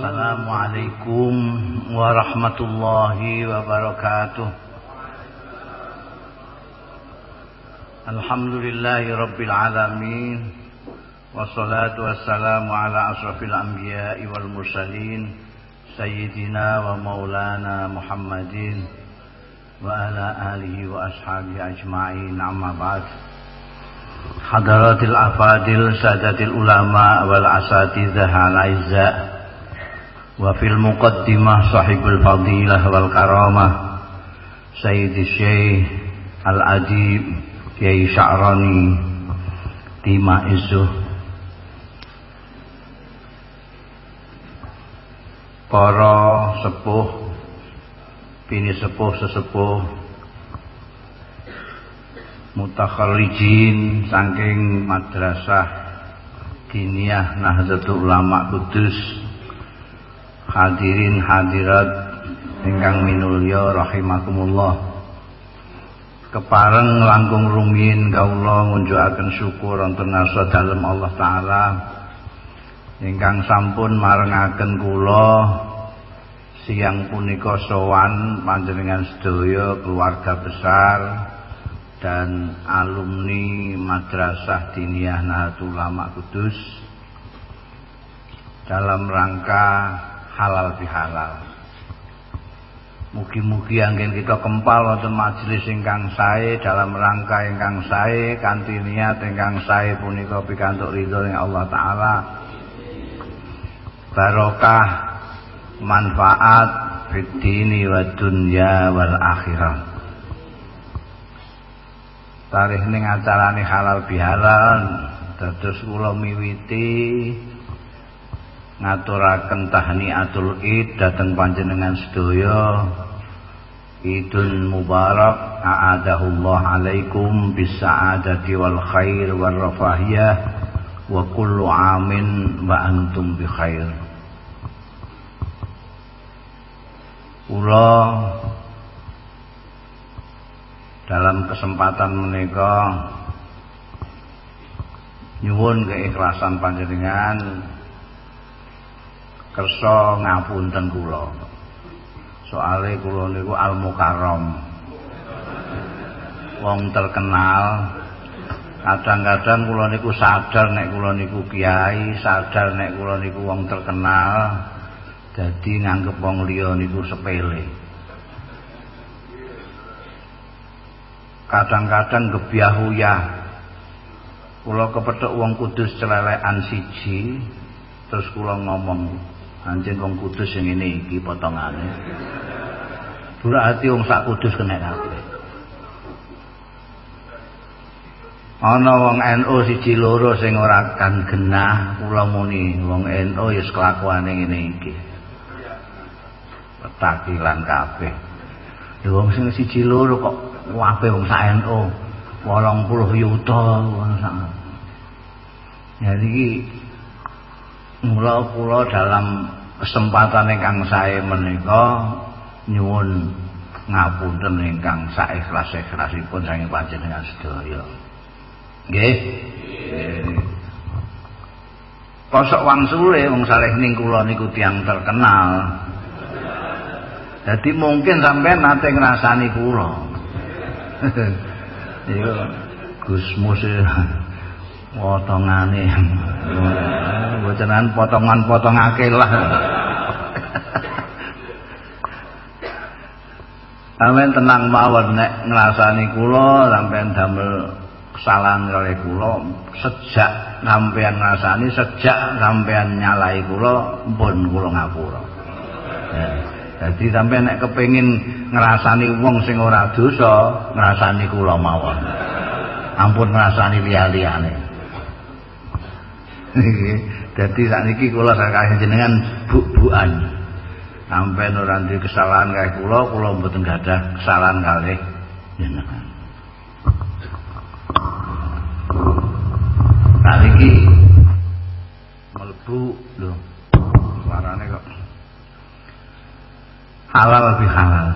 السلام عليكم ورحمة الله وبركاته. الحمد لله رب العالمين والصلاة والسلام على أشرف الأنبياء والمرسلين سيدنا ومولانا محمد وعلى آله وأصحابه أجمعين. عما بعد حضرات الأفاضل سادة العلماء والأساتذة الأعزاء asatidzah al aizza wa fil muqaddimah sahibul fadilah wal karamah Sayyidi Syekh Al Adib Kiai Sya'rani Tima Izuh Para sepuh Bini sepuh sesepuh mutakharijin saking madrasah diniyah Nahdlatul Ulama Kudus hadirin hadirat ingkang minulya rahimakumullah. Kepareng langkung rumiyin kawula ngunjukaken syukur wonten ngarsa dalem Allah taala. Ingkang sampun marengaken kula siang punika sowan panjenengan sedaya keluarga besar dan alumni Madrasah Diniyah Nahdlatul Ulama Kudus. Dalam rangka halal bihalal. Mugi-mugi angin kita kempal wonten majelis ingkang sae dalam rangka ingkang sae kanthi niat ingkang sae punika pikantuk ridho ing Allah taala. Barokah manfaat fid dini wa dunya wal akhirah. tarikh ning acarane halal bihalal dados kula miwiti ngaturaken tahniatul id dhateng panjenengan sedaya. Idul Mubarak a'adahullah alaikum bisa'adati wal khair wal rafahiyah wa kullu amin wa antum bi khair. Kula dalam kesempatan menika nyuwun keikhlasan panjenengan kersa ngapunten kula. Soale kula niku al mukarram wong terkenal. Kadang-kadang kula niku sadar nek kula niku kiai sadar nek kula niku wong terkenal jadi nganggep wong liya niku sepele. Kadang-kadang gebyahuyah kula kepethuk wong kudus celelekan siji terus kula ngomong anjen wong kudus sing ngene iki potongane. Berarti wong sak kudus kena kabeh. Ana wong NU siji loro sing ora kan genah kula muni wong NU ya kelakuane ngene iki. Petakilan kabeh. Lho wong sing siji loro kok wape wong sak NU 80 yuta wong sak. Jadi mula kula dalam kesempatan ingkang sae menika nyuwun ngapunten ingkang saikhlas-ikhlasipun saking panjenengan sedaya. Nggih. Kosok wangsule wong saleh ning kula niku tiyang terkenal. Jadi mungkin sampai nate ngrasani kula. Iya Gusmus potongane. Bocenan potongan-potongake lah. Sampeyan tenang mawon nek ngrasani kula sampeyan damel kesalahan kali kula sejak sampeyan ngrasani sejak sampeyan nyalai kula pun kula ngapura. Jadi sampai nek kepengin ngrasani wong sing ora dosa, ngrasani kula mawon. Ampun ngrasani liya-liyane. Dadi sakniki kula sakjane jenengan buk-bukan. Sampai duwe kesalahan kaya kula, kula mboten gadah kesalahan kalih jenengan. Sakniki mlebu lho. Suarane kok halal lebih halal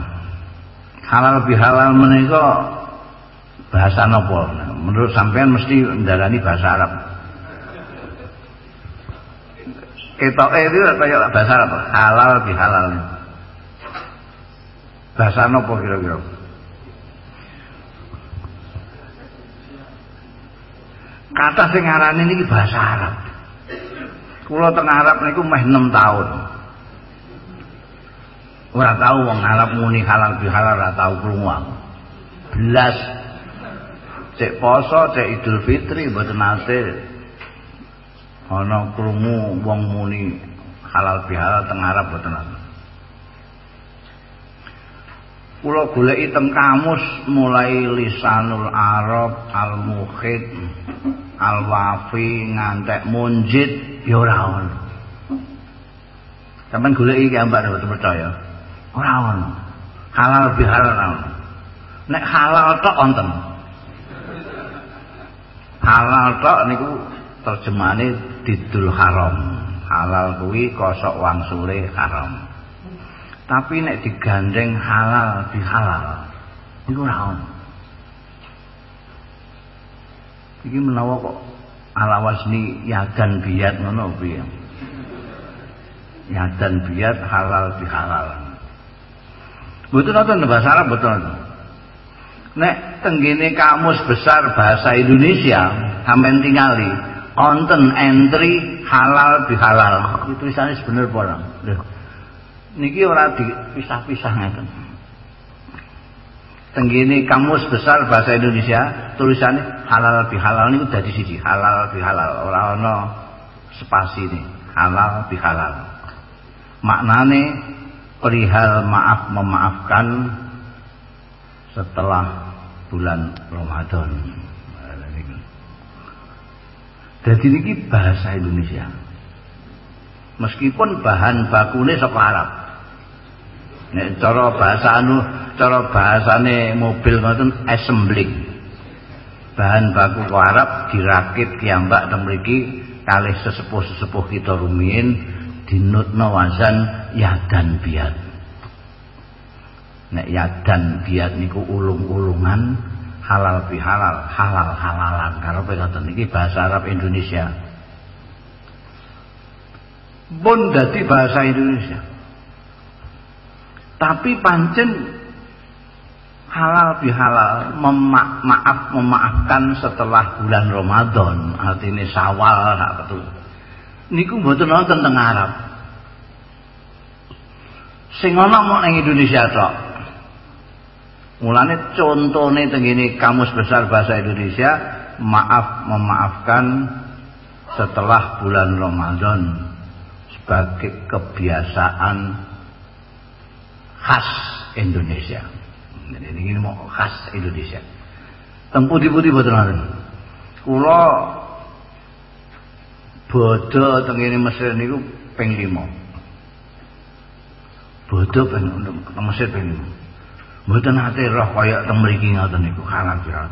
halal lebih halal menika bahasa nopo menurut sampean mesti mendarani bahasa Arab ketoke itu kaya bahasa apa? Halal bihalal bahasa apa kira-kira? Kata sing aran ini bahasa Arab. Kula teng Arab niku meh 6 tahun. Ora tau wong Arab muni halal bihalal ora tau krungu belas. Cek poso cek Idul Fitri mboten nate ana krungu wong muni halal bihalal teng Arab mboten nate kula goleki teng kamus mulai lisanul arab al mukhid al wafi ngantek munjid ya ora ono. Sampean goleki ki ambak percaya? Ora ono. Halal bihalal ora ono. Nek halal tok wonten. Halal tok niku terjemahane didul haram. Halal kuwi kosok wangsule haram. Tapi nek digandeng halal di halal ora ono iki menawa kok ala wasni yadan biat ngono piye? Yadan biat halal di halal betul nonton bahasa Arab betul nonton. Nek tenggene kamus besar bahasa Indonesia sampean tingali konten entry halal di halal itu tulisannya sebenarnya pola niki ora dipisah-pisah ngeten. Tenggene kamus besar bahasa Indonesia tulisannya halal bihalal niku dadi siji, halal bihalal ora ana spasi ini, halal bihalal. Maknane perihal maaf memaafkan setelah bulan Ramadan. Jadi ini bahasa Indonesia. Meskipun bahan bakune saka Arab. Nek cara bahasa anu, cara bahasane mobil ngoten assembling. Bahan baku ke Arab dirakit kiambak teng mriki kalih sesepuh-sesepuh kita rumiyin dinutna wazan yadan biat. Nek yadan biat niku ulung-ulungan halal bihalal, halal halalan. Karepe ngoten iki bahasa Arab Indonesia. Pun dadi bahasa Indonesia. tapi pancen halal bihalal mema maaf memaafkan setelah bulan Ramadan artinya sawal betul niku mboten nonton teng Arab sing ana mau ning Indonesia tok mulane contone teng kamus besar bahasa Indonesia maaf memaafkan setelah bulan Ramadan sebagai kebiasaan khas Indonesia. Ini ini mau khas Indonesia. Tempu putih betul nanti. Kulo bodo tengini Mesir niku peng limo. Bodo peng Mesir peng limo. Mboten nate roh kaya teng mriki ngoten niku halal ya.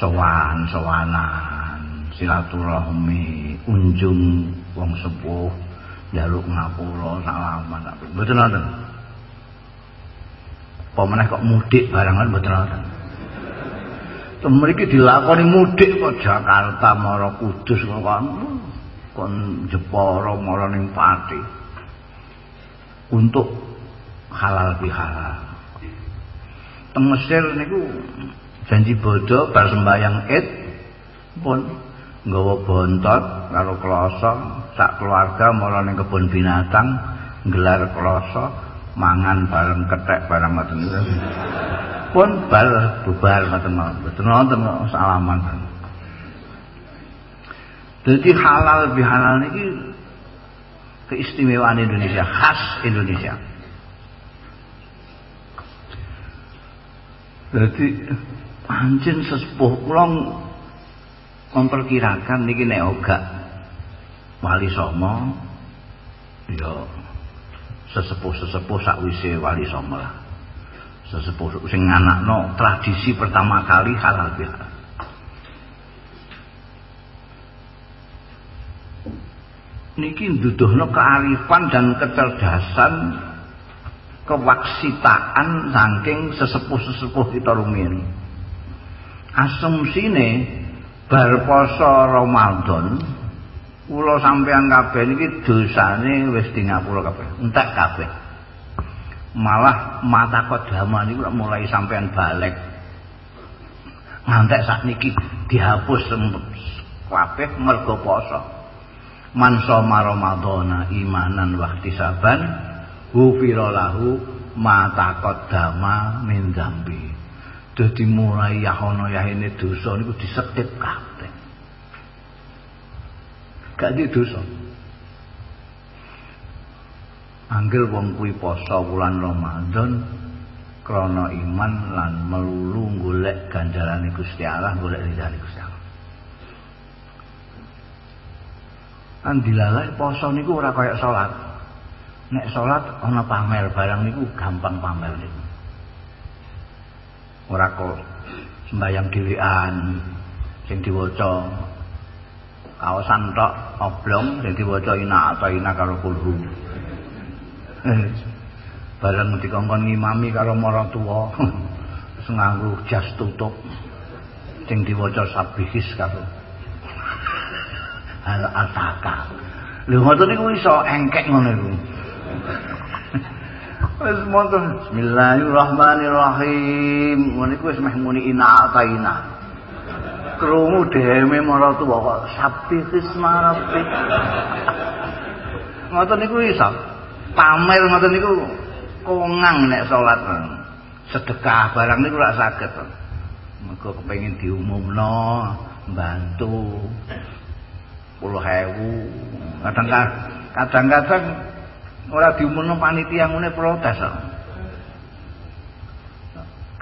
Sowan, sowanan, silaturahmi, unjung wong sepuh, jaluk ngapura salaman. Mboten nonton. pemenang kok mudik barangan mboten wonten. Mriki dilakoni mudik kok Jakarta mara Kudus kok kon Jepara mara ning Pati. Untuk halal bihalal. Teng Mesir niku janji bodo bar sembayang Id pun nggawa bontot karo kloso sak keluarga mara ning kebun binatang gelar kloso mangan bareng kethek bareng ngoten. Pun bal bubar ngoten mawon. Mboten wonten salaman. Jadi halal bihalal niki keistimewaan Indonesia, khas Indonesia. Jadi anjing sesepuh kula memperkirakan niki nek ogak wali songo ya sesepuh-sesepuh sakwise wali songo lah. Sesepuh sing anakno tradisi pertama kali halal bihalal. Niki nduduhno kearifan dan kecerdasan kewaksitaan saking sesepuh-sesepuh kita rumiyin. Asumsine bar poso Ramadan kula sampean kabeh niki dosane wis di ngapura kabeh entek kabeh. Malah mata kodama niku mulai sampean balik. Ngantek sakniki dihapus kabeh mergo poso. Man soma ramadhana imanan wa ihtisaban ghufira lahu mata kodama min dzambi. Dadi mulai yahono yahine dosa niku disetip kabeh. Gak di dosa. Anggil wong kuwi poso wulan Ramadan krana iman lan melulu golek ganjarane Gusti Allah golek ridane Gusti Allah. Andilalai poso niku ora kaya salat nek salat ana pamer barang niku gampang pamer niku. Ora kok sembayang dhewean sing diwaca kaosan tok oblong sing diwaca ina atau ina karo kulhu. Bareng dikongkon ngimami karo maratuwa nganggo jas tutup sing diwaca sabihis karo al ataka lho ngoten niku iso engkek ngono iku wis monten bismillahirrahmanirrahim. Ngono iku wis meh muni ina ataina krungu dhewe maratuwa kok. Sabti fisma rabbik ngoten niku iso. Pamer ngoten niku kongang nek salat. Sedekah barang niku ora saged. Mergo kepengin diumumno bantu puluh hewu kadang-kadang ora diumumno panitia ngene protes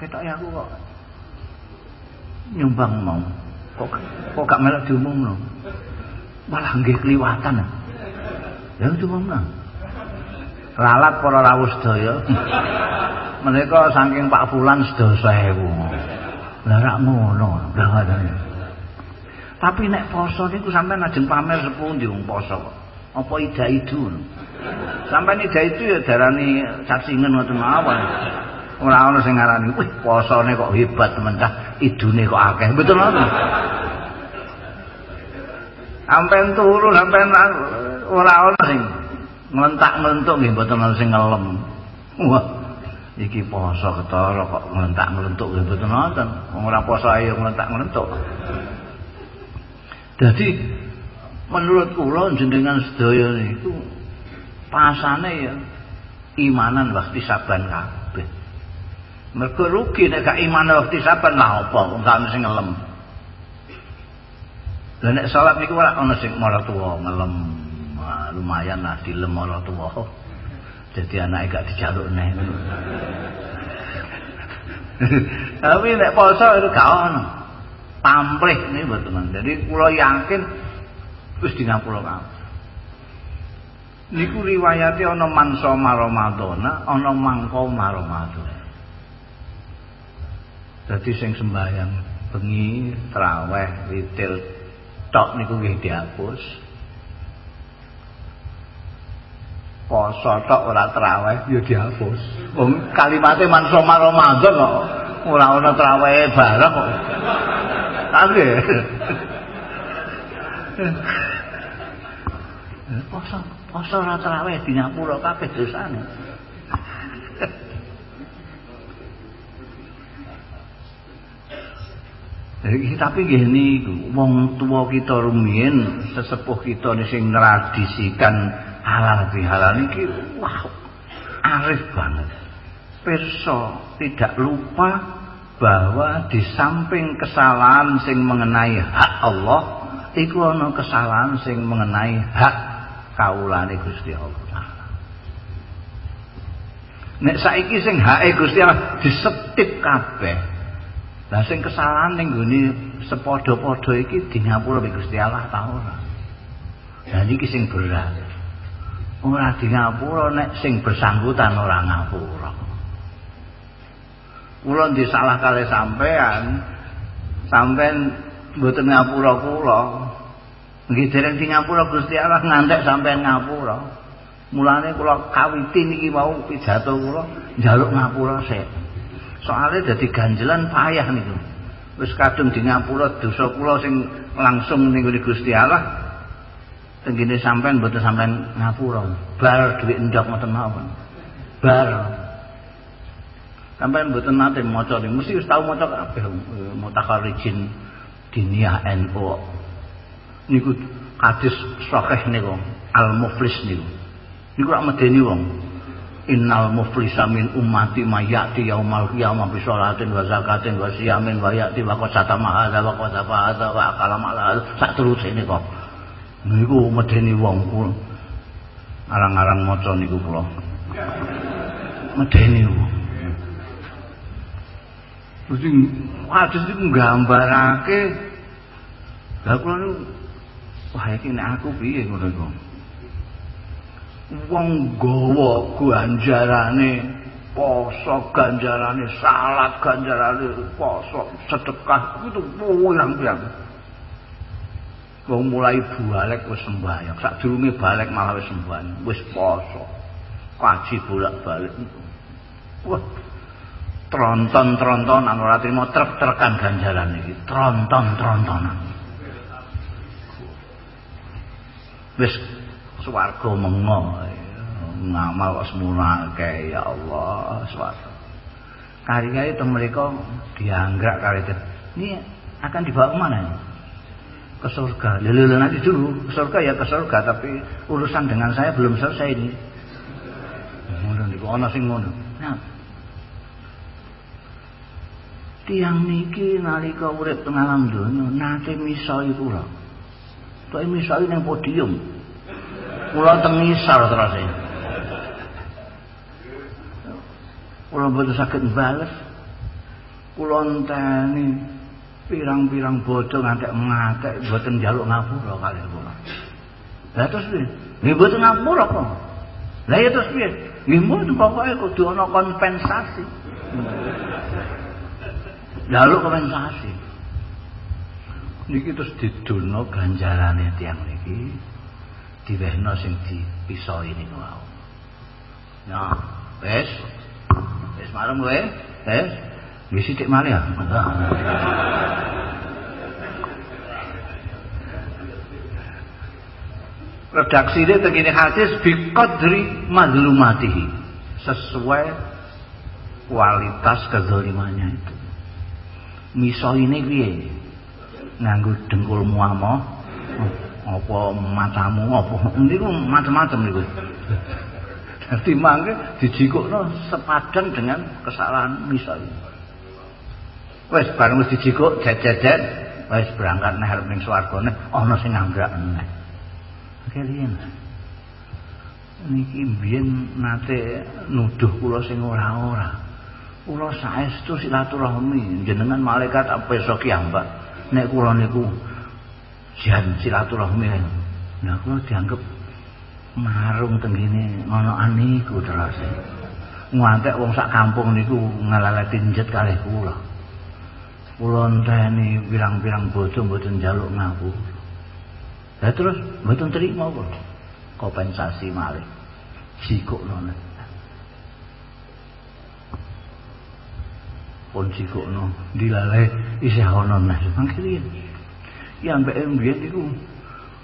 ketok ya aku kok. Nyumbang mau. Kok kok gak melok diumumno? Malah nggih kliwatan. Ya diumumno lalat para rawuh sedaya. Mereka saking Pak Fulan sedasa ewu. Lah rak ngono tapi nek poso niku sampean ajeng pamer sepundi wong poso apa ida itu? Sampean ida itu ya darani sasingen ngoten mawon. Ora ana sing ngarani wih posone kok hebat temen. Cah idune kok akeh. Betul ngono sampean turu sampean ora ana sing nglentak-nglentuk nggih mboten ana sing ngelem. Wah iki poso ketara kok nglentak-nglentuk nggih mboten wonten. Wong ora poso ayo nglentak-nglentuk. Dadi menurut kula jenengan sedaya niku pasane ya imanan waktu saban kabeh. Mergo rugi nek gak iman waktu saban lah apa? Wong gak sing ngelem. Lha nek salat niku ora ana sing mara tuwa ngelem. Lumayan lah dilem mara tuwa. Jadi anake gak dijaluk neh. Tapi nek poso itu gak ono. Pamrih nih buat teman. Jadi kula yakin terus di ngapura kabeh niku riwayate ana mansa maromadona ana mangko maromadona Dadi sing sembahyang bengi, traweh, witil tok niku nggih dihapus. Poso tok ora traweh ya dihapus. Wong kalimate mansa Ramadan kok ora ana traweh bareng kok. Tapi poso poso ora traweh di nyapura kabeh dosane. Jadi, tapi gini, wong tua kita rumiin, sesepuh kita sing tradisikan halal bihalal ini, wah, arif banget. Perso tidak lupa bahwa di samping kesalahan sing mengenai hak Allah, iku ana kesalahan sing mengenai hak kaulane Gusti Allah. Nek saiki sing hake Gusti Allah disetip kabeh, Lah sing kesalahan ning gone sepadha-padha iki di ngapura mek Gusti Allah ta ora. Lah iki sing berat. Ora di ngapura nek sing bersangkutan ora ngapura. Kula di salah kali sampean sampean mboten ngapura kula. Nggih dereng di ngapura Gusti Allah ngantek sampean ngapura. Mulane kula kawiti niki wau pidato kula njaluk ngapura sik. soalnya jadi ganjelan payah niku. Wis kadung di ngapura dosa kula sing langsung ning Gusti Allah tenggine sampean mboten sampean ngapura. Bar dhuwit ndok ngoten mawon bar. Sampean mboten nate maca mesti wis tau maca kabeh mutakharijin diniyah NU niku hadis sahih niku al muflis niku. Niku rak medeni wong. Innal muflisa min ummati mayati yaumal qiyamah bi sholatin wa zakatin wa siyamin wa yati wa qasata ma hadza wa qasafa hadza wa akala ma sak teruse niku. Niku medeni wong arang-arang maca niku kula. Medeni wong. Mesti hadis itu nggambarake. Lha kula niku wah iki nek aku piye ngono iku? Wong gawa ganjarane poso ganjarane salat ganjarane poso sedekah itu pirang-pirang wong mulai balik wis sembahyang. Sadurunge balik malah wis sembahyang. Wis poso. Kaji bolak-balik. Wah tronton-trontonan ora trimo trek-trekan ganjaran iki. Tronton-trontonan wis swarga mengo ngamal semula kayak ya Allah swarga karya itu mereka dianggap kali itu ini akan dibawa ke mana ini? ke surga. Lalu nanti dulu ke surga ya ke surga, tapi urusan dengan saya belum selesai ini. Ngono niku ana sing ngono. Nah. Tiang niki nalika urip teng alam donya nate misoi kula. Tok misoi ning podium. Kula teng ngisor terus. Kula boten saged bales. Kula enteni pirang-pirang bodoh ngantek ngatek mboten njaluk ngapura kali kula. Lah terus piye? Nggih mboten ngapura kok. Lah ya terus piye? Nggih mboten pokoke kudu ana kompensasi. Njaluk kompensasi. Niki terus didono ganjarane tiang niki diwehno sing dipisoi niku wau. Nah, wes. Wes marem kowe, wes. Ya sithik malih ya. Redaksi ini begini hadis biqadri madlumatihi sesuai kualitas kezalimannya itu. Miso ini piye? Nganggo dengkulmu amo apa matamu apa? Niku macam-macam niku. Dadi mangke dijikukno sepadan dengan kesalahan ini. wis bareng wis dijikuk jejejen wis berangkat neh arep ning swargane ana sing nganggrak neh kalian niki biyen nate nuduh kula sing ora-ora. Kula saestu silaturahmi jenengan malaikat apa iso kiambak nek kula niku jan silaturahmi nah kula dianggap marung tenggine ngono aniku terus ngantek wong sak kampung niku ngalalati njet kalih kula kula enteni pirang-pirang bojo mboten njaluk ngaku. Lah terus mboten trimo kok. Kompensasi malih. Jikukno nek. Pun jikukno dilale isih ana neh. Mangkene. Ya mbek mbiyen iku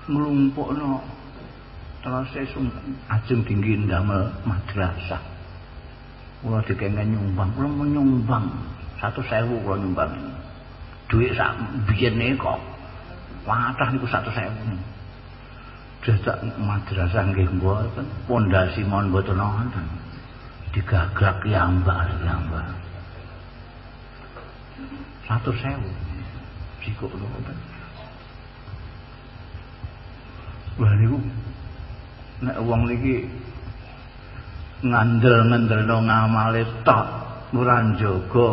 nglumpukno terus ajeng tinggi ndamel madrasah. Kula dikengen nyumbang, kula menyumbang satu sewu kula nyumbang. Duit sak biyen kok. Watah niku satu sewu. Jajak madrasah nggih mboten. Pondasi mon mboten wonten. Digagrak yambak yambak satu sewu jiko mboten Wah niku nek wong niki ngandel-ngandelno ngamale tok ora njaga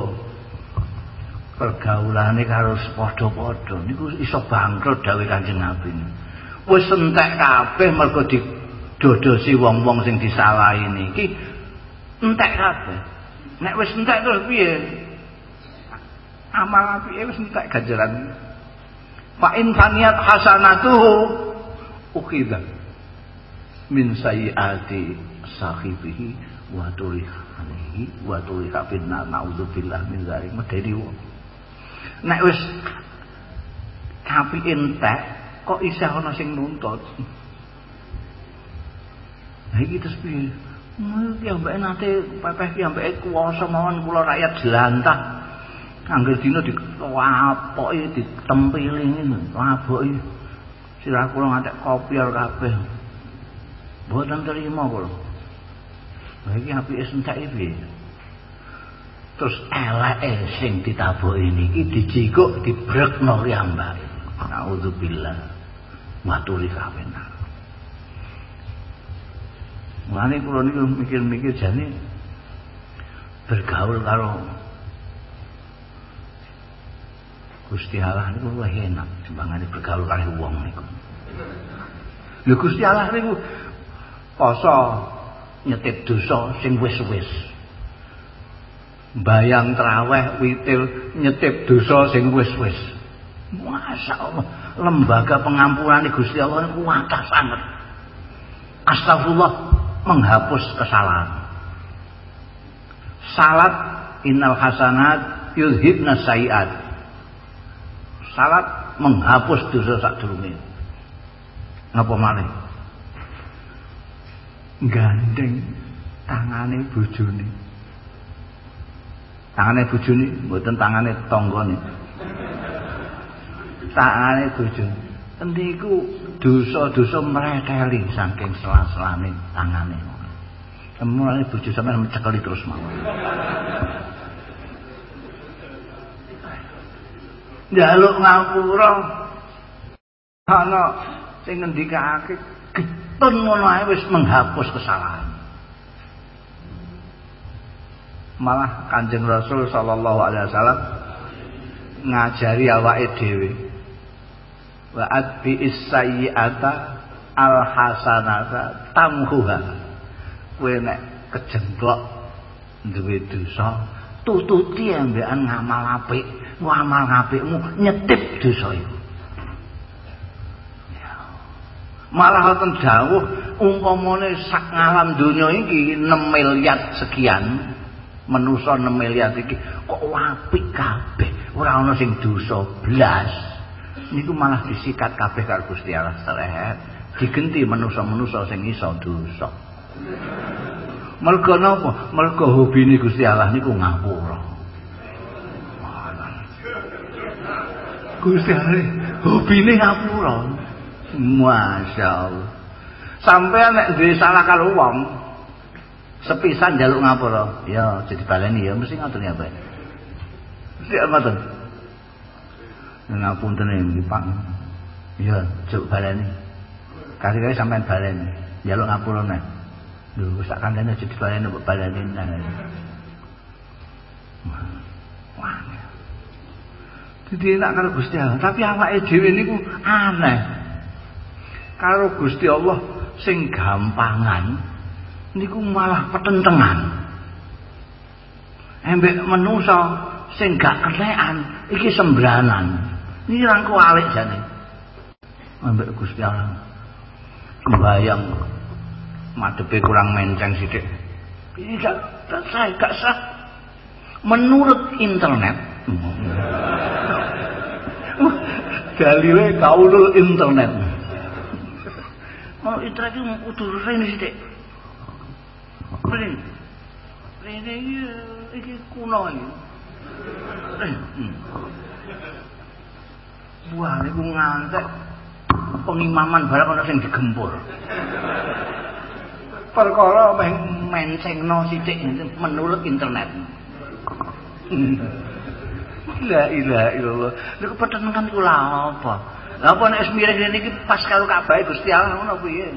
pergaulane karo padha-padha niku iso bangkrut dawuh Kanjeng Nabi. Wis entek kabeh mergo didodosi wong-wong sing disalahi niki entek kabeh. Nek wis entek terus piye? Amal apike wis entek ganjaran. Fa in faniyat hasanatuhu ukhidha min sayyiati sahibihi wa tulihanihi wa tuliha finna na'udzubillah min dzalik medeni wong nek wis tapi entek kok isih ana sing nuntut Lah iki terus piye? Iki ambek nate pepeh ki ambek kuwasa mawon kula rakyat jelantah. Angger dina dikewapoki ditempili ngene, laboki. Sirah kula ngantek kopior kabeh. Mboten terima kula. Lah iki apike sentek iki. Terus eleke sing ditabuki niki dijikuk dibrekno riyambak. Nauzubillah. Maturi kawenan. Mulane kula niku mikir-mikir jane bergaul karo Gusti Allah niku luwih enak timbangane bergaul karo wong niku. Lho Gusti Allah niku poso nyetip dosa sing wis-wis. Bayang traweh witir nyetip dosa sing wis-wis. Masyaallah, lembaga pengampunan Gusti Allah niku kuatah sangat. Astagfirullah menghapus kesalahan. Salat innal hasanat yudhibna sayiat. Salat menghapus dosa sak durunge. Ngapa malih? Gandeng tangane bojone. Tangane bojone mboten tangane tanggane. Tangane bojone. Endi iku dosa-dosa mreteli saking sela-selane tangane. Mulane bojo sampeyan mencekeli terus mawon. Jaluk ngapura. Ana sing ngendikake getun ngono ae wis menghapus kesalahan. Malah Kanjeng Rasul sallallahu alaihi wasallam ngajari awake dhewe wa adbi as-sayyi'ata al-hasanata tamhuha kowe nek kejengklok duwe dosa tututi ambekan ngamal apik ngamal apikmu nyetip dosa iku. Malah wonten dawuh umpamane sak ngalam donya iki 6 miliar sekian manusa 6 miliar iki kok apik kabeh? Ora ana sing dosa blas. Niku malah disikat kabeh karo Gusti Allah seret digenti manusa-manusa sing iso dosa. Mergo napa? Mergo hobine Gusti Allah niku ngapura Gusti Allah hobine ngapura masyaallah sampean nek duwe salah karo wong sepisan njaluk ngapura ya jadi baleni ya mesti ngoten ya Pak mesti ngoten ngapunten iki Pak. Iya, juk baleni. Kasih-kasih sampean baleni. Jaluk ngapura nek. Lho, sak kandhane aja dibaleni mbok baleni nang. Wah. Jadi enak karo Gusti Allah, tapi awake dhewe niku aneh. Karo Gusti Allah sing gampangan niku malah petentengan. Embek menusa sing gak kenekan iki sembranan. Ini rangku alik jane. Ambek Gusti Allah. Kebayang madepe kurang menceng sithik. Ini gak, gak sah, gak sah. Menurut internet. Dalile kaulul internet. Mau internet itu udah rene sithik. Rene. Rene iki kuno iki. Hmm. Wah, niku ngantek pengimaman barang ana sing digempur. Perkara meh mencengno sithik menurut internet. La ilaha illallah. Niku petenengan kula apa? Lah apa nek mireng ngene iki pas karo Ka'bah Gusti Allah ngono piye?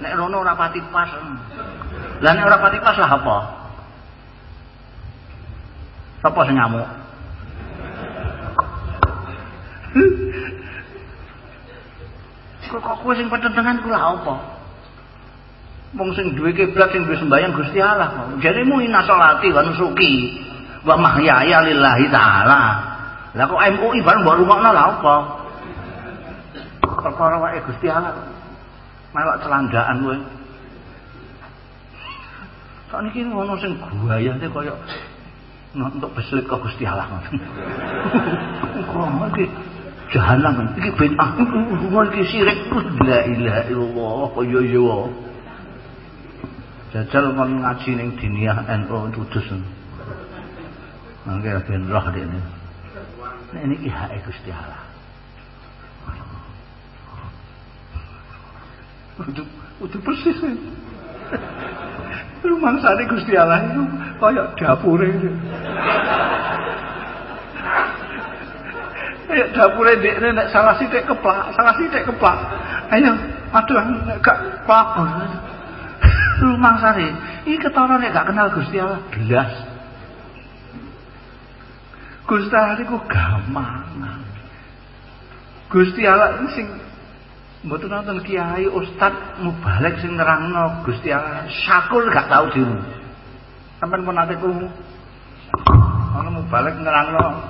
Nek rono ora pati pas. Lah nek ora pati pas lah apa? Sapa sing ngamuk? Kok kok kowe sing petentengan kula apa? Wong sing duwe kiblat sing duwe sembahyang Gusti Allah. Jaremu inna sholati wa nusuki wa mahyaya lillahi taala. Lah kok MUI bareng mbok rungokno lha apa? Perkara wae Gusti Allah. Melok celandaan kowe. Sak niki ono sing guayane kaya untuk beslit ke Gusti Allah. Kok iki jahanam iki bid'ah iki syirik la ilaha illallah ya ya jajal kon ngaji ning diniyah NU Kudus. Mangke ben roh dene. Nek niki hak Gusti Allah. Udah, udah persis. Rumah sari Gusti Allah itu kayak dapur itu. Kayak dapur ini nek salah sithik keplak, salah sithik keplak. Ayo, aduh gak kelakon. Rumah sari, ini ketara nek gak kenal Gusti Allah, belas. Gusti Allah itu gampang. Gusti Allah sing mboten nonton kiai ustad mubalek sing nerangno Gusti Allah syakul gak tau diru sampean pun nate krungu ana mubalek nerangno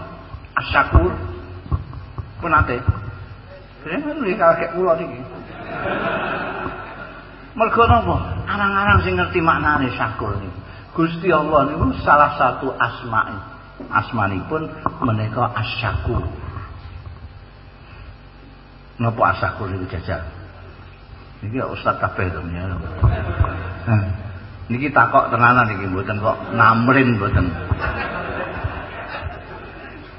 asyakur pun nate Kene iki kakek kula iki Mergo napa? Arang-arang sing ngerti maknane syakur niku. Gusti Allah niku salah satu asma asmanipun menika asyakur. Napa asahku niku jajal? Niki ustaz kabeh to ya. Niki takok tenanan iki mboten kok namrin mboten.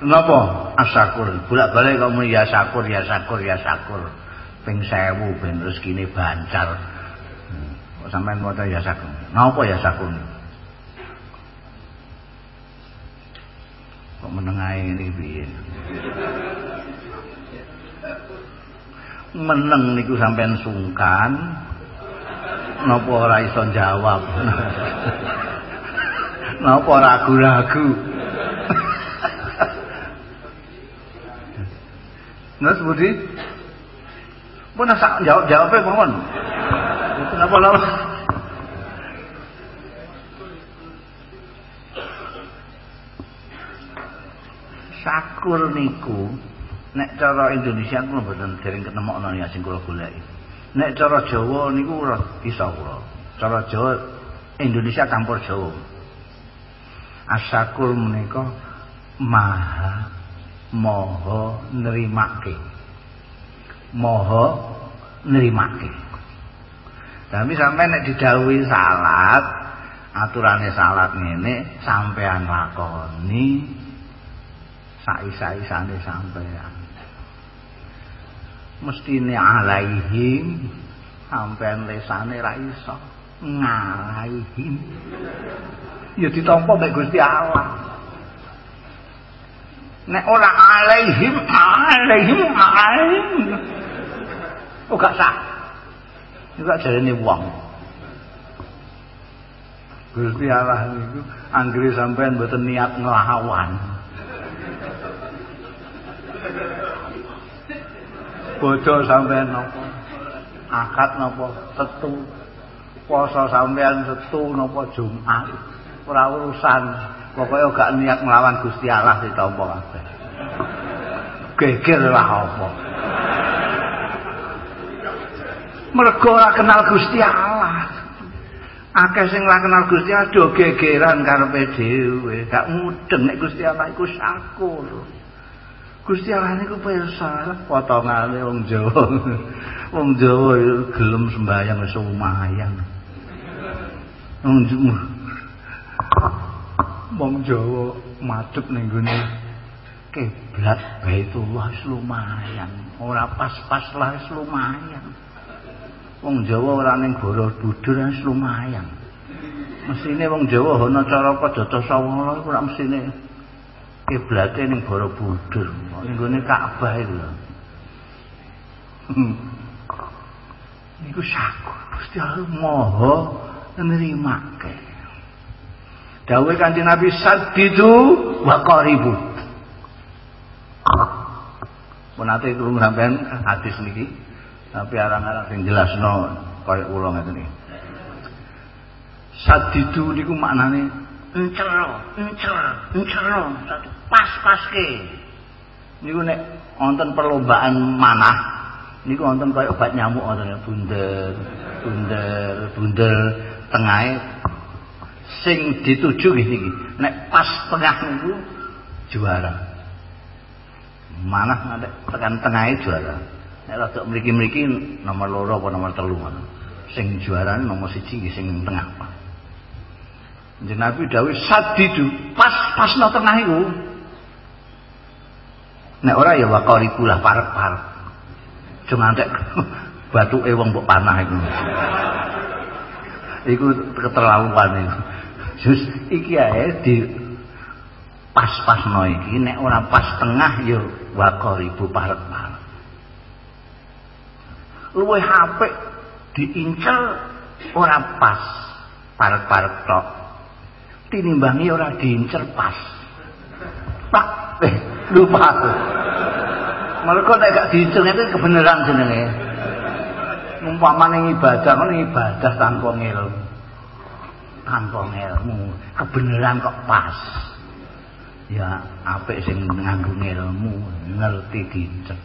Napa asakur? Bolak-balik kok muni ya sakur ya sakur ya sakur. Ping 1000 ben rezekine bancar. Kok sampean maca ya sakur. Napa ya sakur? Kok menengae ini meneng niku sampean sungkan. Napa ora iso jawab? Napa ragu-ragu? Nus Budi? Pun sak jawab jawabnya mohon. Kenapa lama sakur niku nek cara Indonesia kula mboten dereng ketemokno ya sing kula goleki. Nek cara Jawa niku ora bisa kula. Cara Jawa Indonesia campur Jawa. Asyakur menika maha moho nerimake. Moho nerimake. Tapi sampai nek didhawuhi salat, aturane salat ngene sampean lakoni saisa-isane sampean. mestine alaihim sampean lesane ra iso. Ngalaihim. Ya ditampa mek Gusti Allah. Nek ora alaihim alaihim alaihim. Oh gak sah. Juga jarene wong. Gusti Allah niku anggere sampean mboten niat nglawan bojo sampean napa? Akad napa? Setu. Poso sampean setu napa? Jumat. Ora urusan. Pokoke gak niat nglawan Gusti Allah ditampa kabeh. Geger lah apa? Mergo ora kenal Gusti Allah. Akeh sing ora kenal Gusti Allah do gegeran karepe dhewe. Gak mudeng nek Gusti Allah iku sakur Gusti Allah niku pirsa potongane wong Jawa. Wong Jawa gelem sembahyang wis lumayan. Wong Jawa. Wong Jawa madhep ning gone kiblat Baitullah wis lumayan. Ora pas-pas lah wis lumayan. Wong Jawa ora ning Borobudur wis lumayan. Mesine wong Jawa ana cara padha sawala iku ora mesine kiblate ning ning gone Ka'bah iku lho. Hmm. niku sakur. Gusti Allah maha nrimake dawuhe kanjeng Nabi sadidu wa qaribu. Menate krungu sampean hadis niki tapi arang-arang sing jelasno kaya kula ngeten iki. Sadidu niku maknane encero, encero, encero, satu pas-paske. Niku nek wonten perlombaan manah, niku wonten kaya obat nyamuk wonten bunder, bunder, bunder tengahe sing dituju nggih niki. Nek pas tengah niku juara. Manah nek tekan tengahe juara. Nek rada mriki-mriki nomor loro apa nomor telu ngono. Sing juara nomor siji nggih sing tengah. Jeneng Nabi dawuh sadidu, pas-pas no tengah iku. Nek ora ya waqariku lah parek-parek. Aja ngantek batuke wong mbok panah iku. Iku keterlaluan iku. Jus iki ae di pas-pasno iki nek ora pas tengah ya waqaribu parek-parek. Luwe apik diincer ora pas parek-parek tok. tinimbangi ora diincer pas. Pak, eh, lupa aku. Mereka nek gak diincer itu kebenaran jenenge. Umpamane ibadah, kan ibadah tanpa ilmu. Tanpa ilmu, kebenaran kok pas. Ya, apik sing nganggo ilmu, ngerti diincer.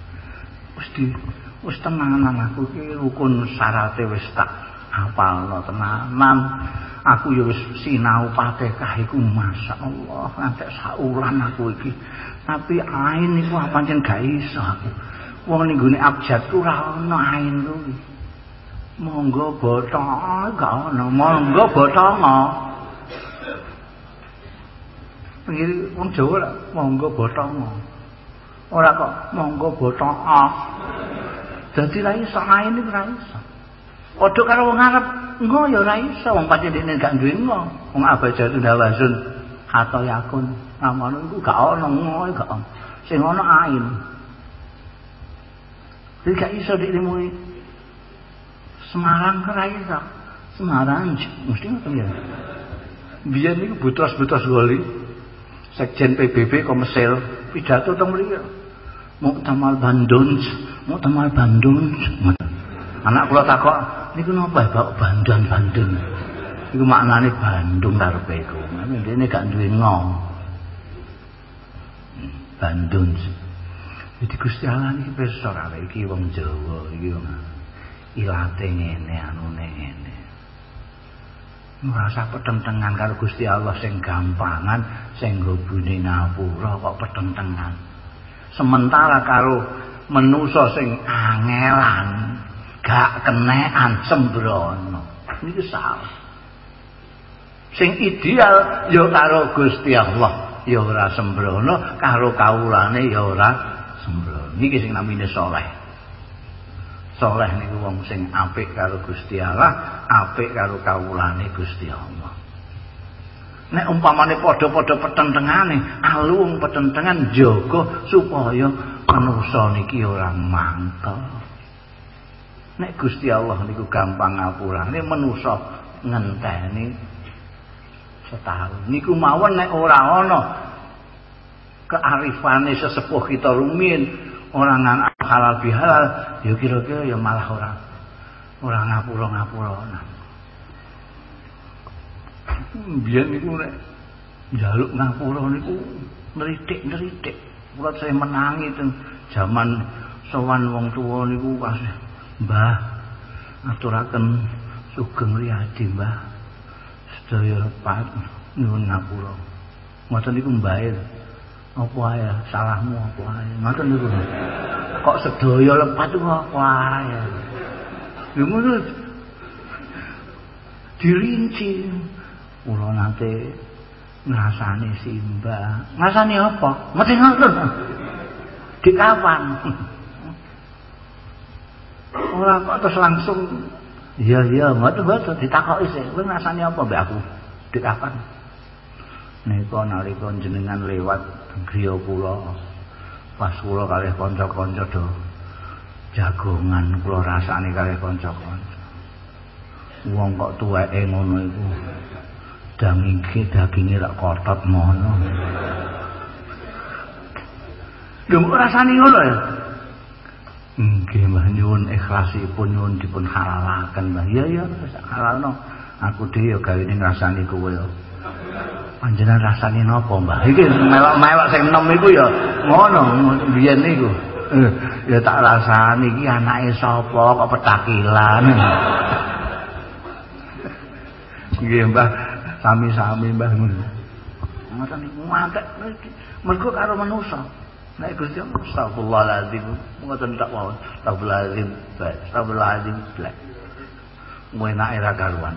Wis di wis tenanan aku iki rukun syarate wis tak hafalno tenanan. aku ya wis sinau Fatihah iku masyaallah ngantek saulan aku iki tapi ain iku apa pancen gak iso aku. Wong ning gone abjad ku ora ono ain kuwi monggo botong gak ono. Monggo botong Penggiri wong Jawa lah, monggo botong ora kok monggo botong jadi ra iso ain iki ra iso. Padha karo wong Arab Ngo ya ora iso. Wong pancen dene gak duwe ngo. Wong abajatu dawasun atau yakun. Amono iku gak ono ngo gak ono. Sing ono ain. Jadi gak iso diilmui Semarang ora iso. Semarang mesti ngoten ya. Biyen niku butros-butros goli. Sekjen PBB Komesel pidato teng mriki. Muktamal Bandung, Muktamal Bandung. Anak kula takok niku napa Pak Bandung Bandung. Iku maknane Bandung karepe iku. Dene gak duwe ngom. Bandung. Jadi Gusti Allah iki pirsa kare iki wong Jawa iki wong ilate ngene anune ngene. Ngrasa petentengan karo Gusti Allah sing gampangan sing gobune ngapura kok petentengan. Sementara karo menusa sing angelan gak kenean sembrono niku salah sing ideal ya karo Gusti Allah. Ya ora sembrono karo kawulane ya ora sembrono. Iki sing namine saleh saleh niku wong sing apik karo Gusti Allah apik karo kawulane Gusti Allah. Nek umpamane padha-padha petentengane alung petentengan jaga supaya manusa niki ora mangkel. Nek Gusti Allah niku gampang ngapurane manusa ngenteni setahun. Niku mawon nek ora ana kearifane sesepuh kita rumiyin ora ngan halal bihalal ya kira-kira ya malah ora ora ngapura-ngapura. Biyen niku nek njaluk ngapura niku neritik-neritik. Kula saya menangi teng jaman sowan wong tuwa niku kasih Mbah aturaken sugeng riyadi Mbah sedaya lepat nyuwun ngapura. Ngoten niku mbae apa ae? Salahmu apa ae? Ngoten niku. Kok sedaya lepat ku apa ae? Lho ngono. Dirinci. Kula nate ngrasani simba. Ngrasani apa? Mesti ngoten. Di ora kok terus langsung iya iya mboten mboten ditakoki sih kowe rasane apa mbek aku dik kapan? Nika nalika jenengan lewat griya kula pas kula kalih kanca-kanca do jagongan kula rasane kalih kanca-kanca. Wong kok tuweke ngono iku daginge daginge rak kotot mono lho rasane ngono ya Nggih Mbah nyuwun ikhlasipun nyuwun dipun halalaken Mbah. Iya ya halalno. Aku dhewe ya gawene ngrasani kowe ya. Panjenengan rasane napa Mbah? Iki melok-melok sing enom iku ya ngono biyen niku. Eh, ya tak rasani iki anake sapa kok petakilan. Nggih Mbah, sami-sami Mbah. Ngoten niku mantek mergo karo manusa. Nek Gusti Allah astagfirullahalazim, ngoten tak mawon. Astagfirullahalazim, astagfirullahalazim. Mu enak era karuan.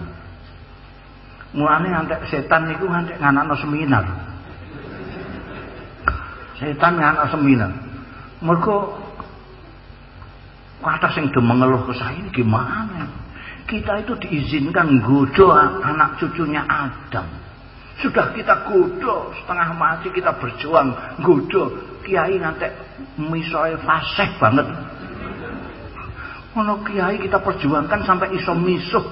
mulane antek setan niku antek nganakno seminar. Setan nganakno seminar. Mergo kata sing demeng ngeluh kesah ini gimana? Kita itu diizinkan godo anak cucunya Adam sudah kita godo setengah mati kita berjuang godo kiai nanti misoe fasih banget ngono kiai kita perjuangkan sampai iso misuh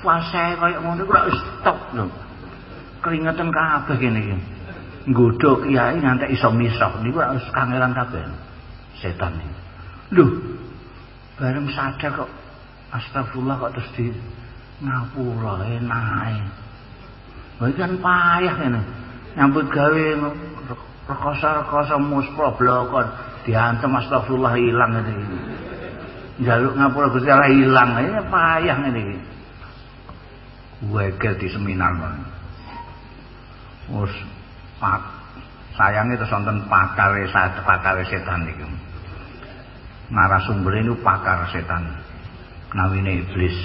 fase kaya ngono wis stop lho. Keringetan kabeh kene iki. Nggodho kiai nganti iso misah niku wis kangelan kabeh. Setan iki. Lho. Bareng sadar kok astagfirullah kok terus di ngapura enae. Wah kan payah kene. Nyambut gawe rekoso-rekoso muspro blokon diantem astagfirullah ilang ngene iki. Jaluk ngapura Gusti Allah ilang. Ini payah iki. wegel di seminar Us pak sayangnya itu sonten pakar pakar setan itu narasumber ini pakar setan nawine iblis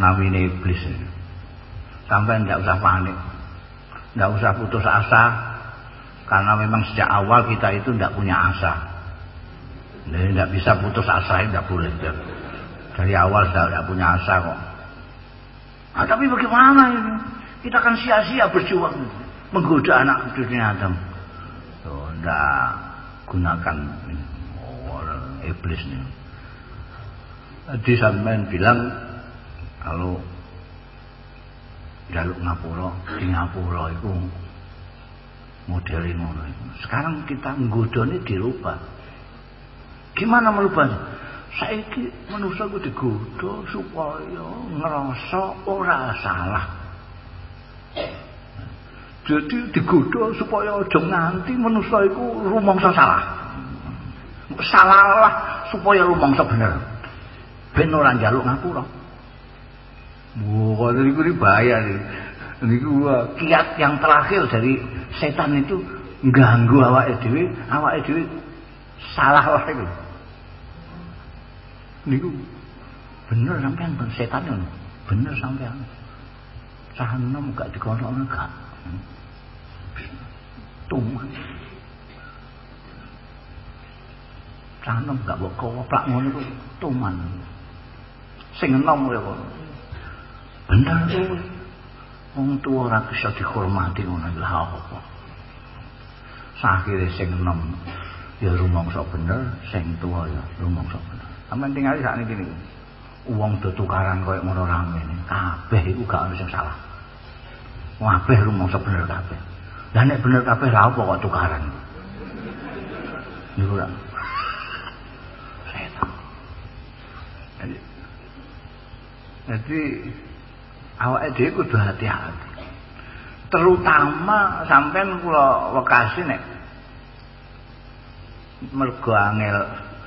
nawine iblis sampai tidak usah panik. Tidak usah putus asa. Karena memang sejak awal kita itu tidak punya asa. Jadi tidak bisa putus asa tidak boleh. Dari awal sudah tidak punya asa kok. Nah, tapi bagaimana ini? Kita akan sia-sia berjuang. Menggoda anak dunia Adam. Oh, enggak gunakan oh, iblis ini. Tadi sampean bilang kalau jaluk ngapura di ngapura itu modelin ngono Sekarang kita nggodone dirubah. Gimana merubahnya? saiki manusa ku digodha supaya ngerasa ora salah. Jadi digodha supaya aja nganti manusa iku rumangsa salah. Salahlah supaya rumangsa bener. Ben ora njaluk ngapura. Wah, niku iki bahaya nih. Niku kiat yang terakhir dari setan itu ganggu awake dhewe, awake dhewe salah lah itu. niku bener sampean ben setan ngono bener sampean. Cah enom gak dikontrol gak. Tuman cah enom gak mbok koplak ngono iku tuman sing enom kok bener kuwi wong tuwa ora bisa dihormati ngono lha apa sakire sing enom ya rumangsa bener sing tuwa ya rumangsa bener Sampeyan tinggal sak niki niku. Wong do tukaran koyo ngono rame ini. Kabeh iku gak ono sing salah. Kabeh rumangsa bener kabeh. Lah nek bener kabeh lha apa kok tukaran? Niku lah. Jadi, jadi awake dhewe kudu hati-hati. Terutama sampean kula wekasi nek mergo angel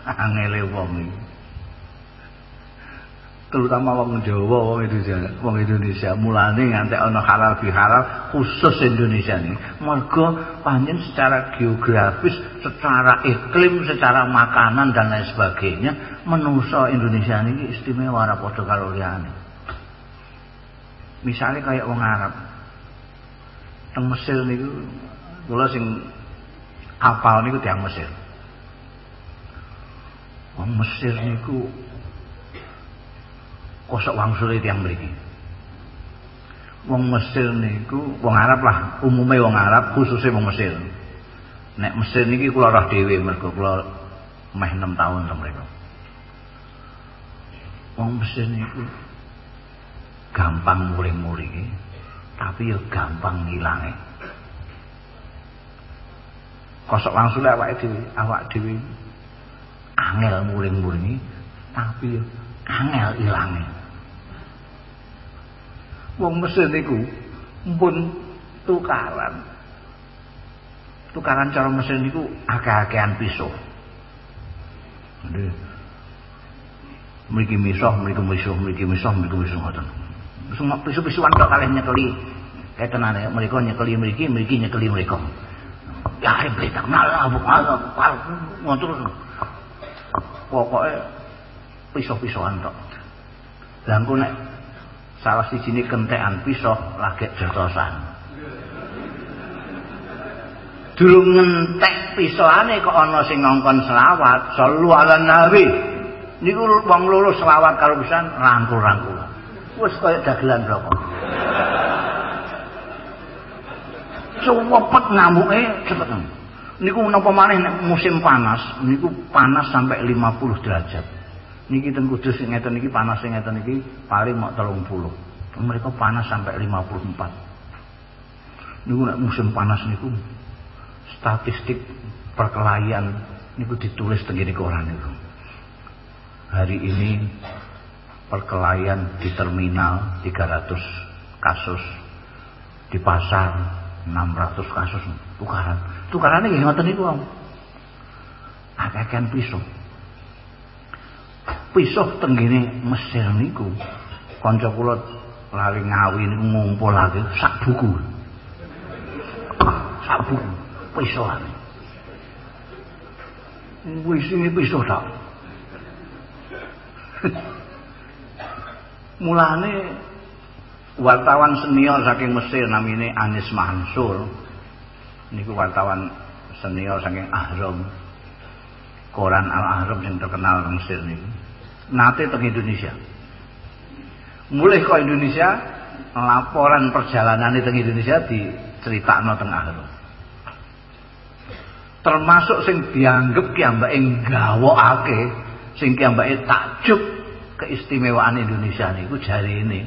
angele wong iki. terutama wong Jawa wong Indonesia wong Indonesia mulane ngantek ana halal bihalal khusus Indonesia ini mergo panjen secara geografis secara iklim secara makanan dan lain sebagainya menuso Indonesia ini istimewa ora padha karo liyane misalnya kayak wong Arab teng Mesir niku kula sing apal niku tiyang Mesir wong Mesir niku kosok wangsule tiyang mriki. Wong Mesir niku wong Arab lah, umume wong Arab khususnya wong Mesir. Nek Mesir niki kula roh dhewe mergo kula meh 6 tahun to mriku. Wong Mesir niku gampang muring-muringi, tapi ya gampang ngilange. Kosok wangsule awake dhewe, awak dhewe angel muring-muringi, tapi ya angel ilange. wong Mesir niku pun tukaran. Tukaran cara Mesir niku akeh-akehan pisau. Mriki misah, mriki misah, mriki misah, mriki misah ngoten. Semua pisau-pisauan tok kalih nyekeli. Kayak tenan ya, mereka nyekeli mriki, mriki nyekeli mereka. Ya ribet, malah malah ngoten. Pokoke pisau-pisauan tok. Lah nek salah siji kentekan pisau lagi jotosan durung ngentek pisauane kok ana sing ngongkon selawat sallu ala nabi niku wong loro selawat karo pisan rangkul-rangkul wis kaya dagelan rokok. Cepet ngamuke cepet niku napa maneh nek musim panas? Niku panas sampai 50 derajat. Niki teng kudus ngeten niki panas sing ngeten niki paling mok 30 mereka panas sampai 54 niku nek musim panas niku statistik perkelahian niku ditulis teng koran niku. Hari ini perkelahian di terminal 300 kasus. Di pasar 600 kasus. Tukaran. Tukarannya nggih ngoten niku Om. Akeh pisau. Pisau tenggene Mesir niku kanca kula lali ngawi niku ngumpulake sak buku. Sak buku pisauane wis ini pisau tak mulane wartawan senior saking Mesir namine Anis Mansur. Niku wartawan senior saking Ahram koran Al Ahram yang terkenal di Mesir niku. Nate teng Indonesia. Mulai ke Indonesia laporan perjalanan teng Indonesia diceritakno teng Ahram termasuk sing dianggap kiambake gawokake sing kiambake takjub keistimewaan Indonesia niku jari ini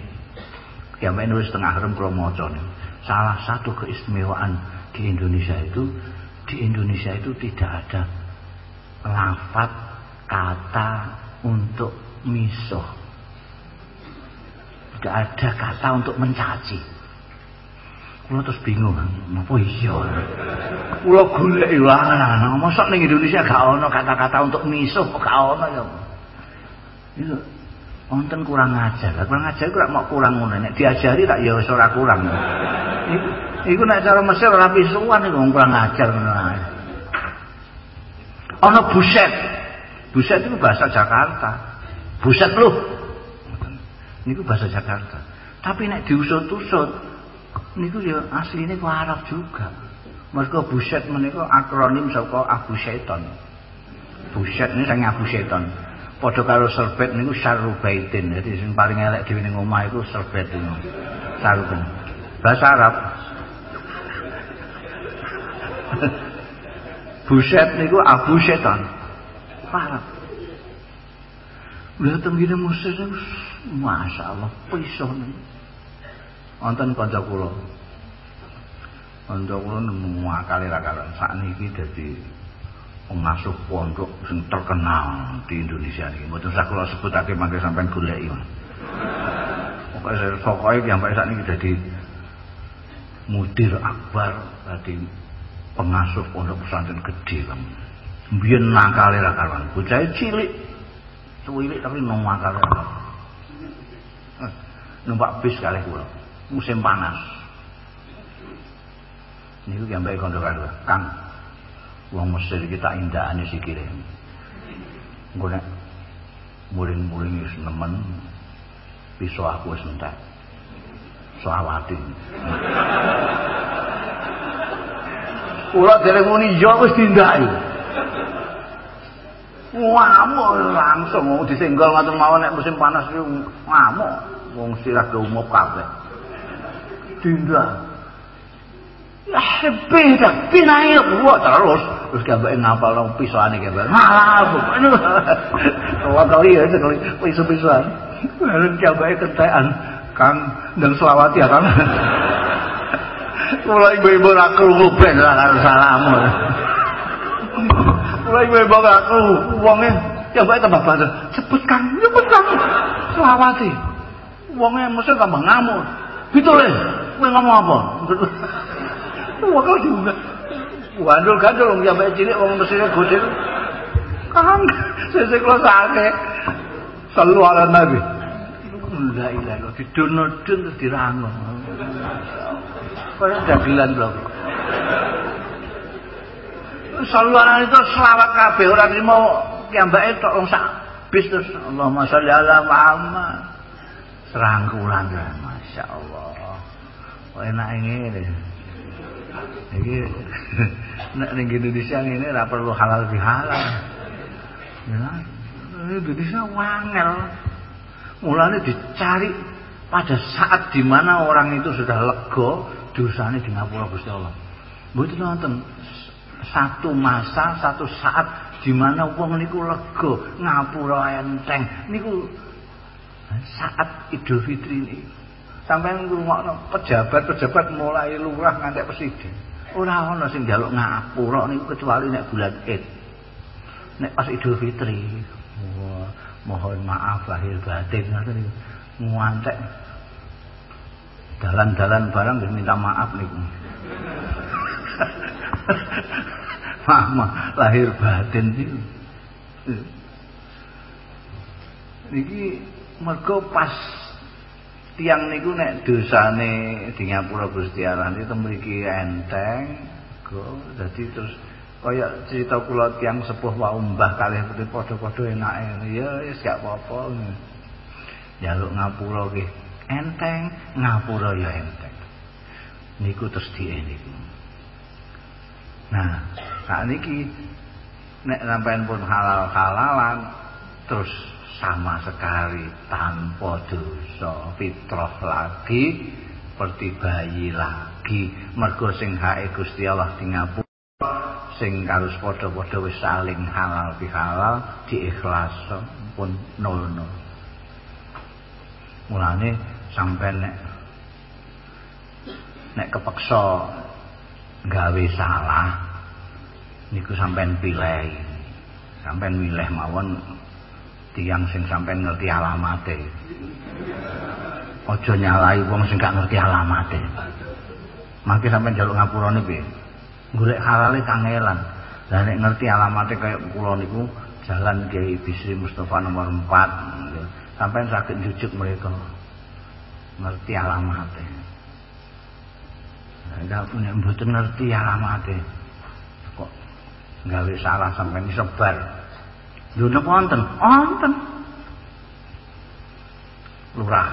yang nulis tengah rem maca salah satu keistimewaan di Indonesia itu di Indonesia itu tidak ada lafat kata untuk misuh tidak ada kata untuk mencaci Kulo terus bingung, apa iya? Kulo golek yo ana, mosok ning Indonesia gak ono kata-kata untuk misuh gak ono ya. Itu wonten kurang ajar. Kurang ajar kok mau kurang ngono nek diajari tak ya ora kurang. Iku iku nek cara Mesir ora pisuwan iku kurang ajar ngono. Ana buset. Buset itu bahasa Jakarta. Buset lu. Niku bahasa Jakarta. Tapi nek diusut-usut niku ya asline ku Arab juga. Mergo buset menika akronim saka Abu Syaiton. Buset ini sang Abu Syaiton. Padha karo serbet niku syarubaitin dadi sing paling elek dhewe ning omah iku serbet niku. Sarubun bahasa Arab. Buset niku abu setan Arab Lha tenggine Mesir Masya Allah pisah nih wonten kanca kula. Kanca kula nemu akale ra karan sakniki dadi pengasuh pondok sing terkenal di Indonesia ini. Mboten usah kula sebutake mangke sampean goleki. Pokoke pokoke yang sak niki dadi mudir akbar dadi pengasuh pondok pesantren gede kan. Mbiyen nakale ra karuan. Bocah cilik. Cilik tapi nang nakale. Numpak bis kalih kula. Musim panas. Niku yang baik kondo Kang, wong Mesir kita indahane sikile. Engko nek muring-muring wis nemen piso aku wis entek. Selawati. Kula dereng muni ya wis dindahi. Ngamuk langsung disenggol ngoten mawon nek musim panas iki ngamuk wong sirah umum kabeh. Dindah. Ya beda, pinae gua terus terus gambake ngapal nang pisane gambak. Malah pokoknya. Wah kali ya sekali pisu-pisuan. Lalu gambake kentekan Kang dan selawati ya Kang. Mulai ibu-ibu ra krungu ben lah karo salamu. Mulai ibu-ibu ra krungu wonge gambake tambah banget. Cepet Kang, cepet Kang. Selawati. Wonge mesti tambah ngamuk. Gitu le. Kowe ngomong apa? Kau juga. Wandul gandul wong sampe cilik wong mesine godhe. Kang, sesuk kula sakit. Sallu ala nabi. La ilaha illallah didono-don terus dirango. Kaya dagelan lho. Sallu ala itu selawat kabeh ora trimo kiambake tok wong sak bis terus Allahumma sholli ala Muhammad. serangkulan ya Masya Allah kok enak ngene iki nek ning Indonesia ngene ora perlu halal bihalal ya Indonesia wangel. Mulanya dicari pada saat di mana orang itu sudah lego dosanya di ngapura Gusti Allah. Betul nonton satu masa satu saat di mana wong niku lego ngapura enteng. Niku saat Idul Fitri ini sampai ngrungokno pejabat-pejabat mulai lurah ngantek presiden. Ora ana sing njaluk ngapura niku kecuali nek bulan Id. Nek pas Idul Fitri. Wah mohon maaf lahir batin niku. Ngantek. Dalan-dalan barang nggih minta maaf niku. Mama lahir batin niku. Niki mergo pas tiang niku nek dosane di ngapura Gusti Allah itu mriki enteng go dadi terus kaya cerita kula tiang sepuh wae mbah kalih putih padha-padha enake. Ya wis gak apa-apa. Jaluk ngapura nggih. Enteng ngapura ya enteng. Niku terus die niku. Nah saat niki nek sampean pun halal halalan terus sama sekali tanpa dosa. Fitrah lagi seperti bayi lagi. Mergo sing hae Gusti Allah di ngapura sing harus padha-padha wis saling halal bihalal diikhlas pun nol nol mulane sampai nek nek kepeksa gawe salah niku sampean pilih. Sampean milih mawon tiang sing sampean ngerti alamate. Aja nyalai wong sing gak ngerti alamate. Mangke sampean njaluk ngapurane piye? Golek halale kangelan. Lah nek ngerti alamate kaya kula niku Jalan Kiai Bisri Mustafa nomor 4. Sampean saged njujuk mereka. Ngerti alamate. Lah punya mboten ngerti alamate. Kok gawe salah sampean disebar. Lho wonten? Wonten. Lurah.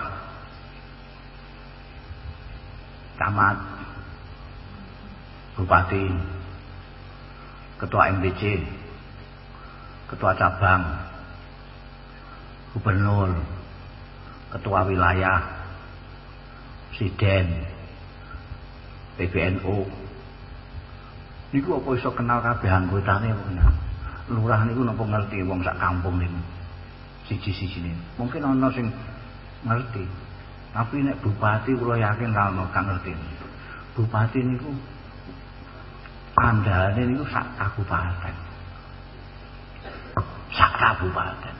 Camat. Bupati. Ketua MDC. Ketua cabang. Gubernur. Ketua wilayah. Presiden. PBNU. Niku apa iso kenal kabeh anggotane apa lurah niku napa ngerti wong sak kampung niku? Siji-siji niku mungkin ana sing ngerti. Tapi nek bupati kula yakin ra ono kang ngerti. Bupati niku andane niku sak kabupaten. Sak kabupaten.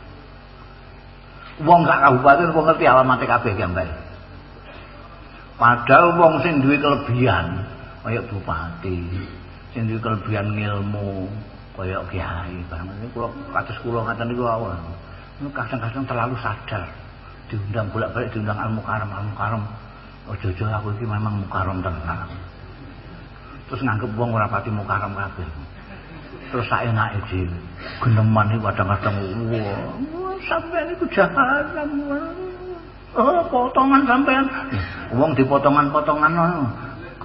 Wong sak kabupaten wong ngerti alamat kabeh gambar. Padahal wong sing duwe kelebihan kaya bupati sing duwe kelebihan ilmu kaya kiai banget ini kula kados kula ngaten niku awal. Niku kadang-kadang terlalu sadar. Diundang bolak-balik diundang al mukarram al mukarram. Ojo-ojo aku iki memang mukarram tenan. Terus nganggep wong ora pati mukarram kabeh. Terus sak enake dhewe geneman iki kadang-kadang wah sampean iku jahanam. Oh potongan sampean wong dipotongan-potongan ngono.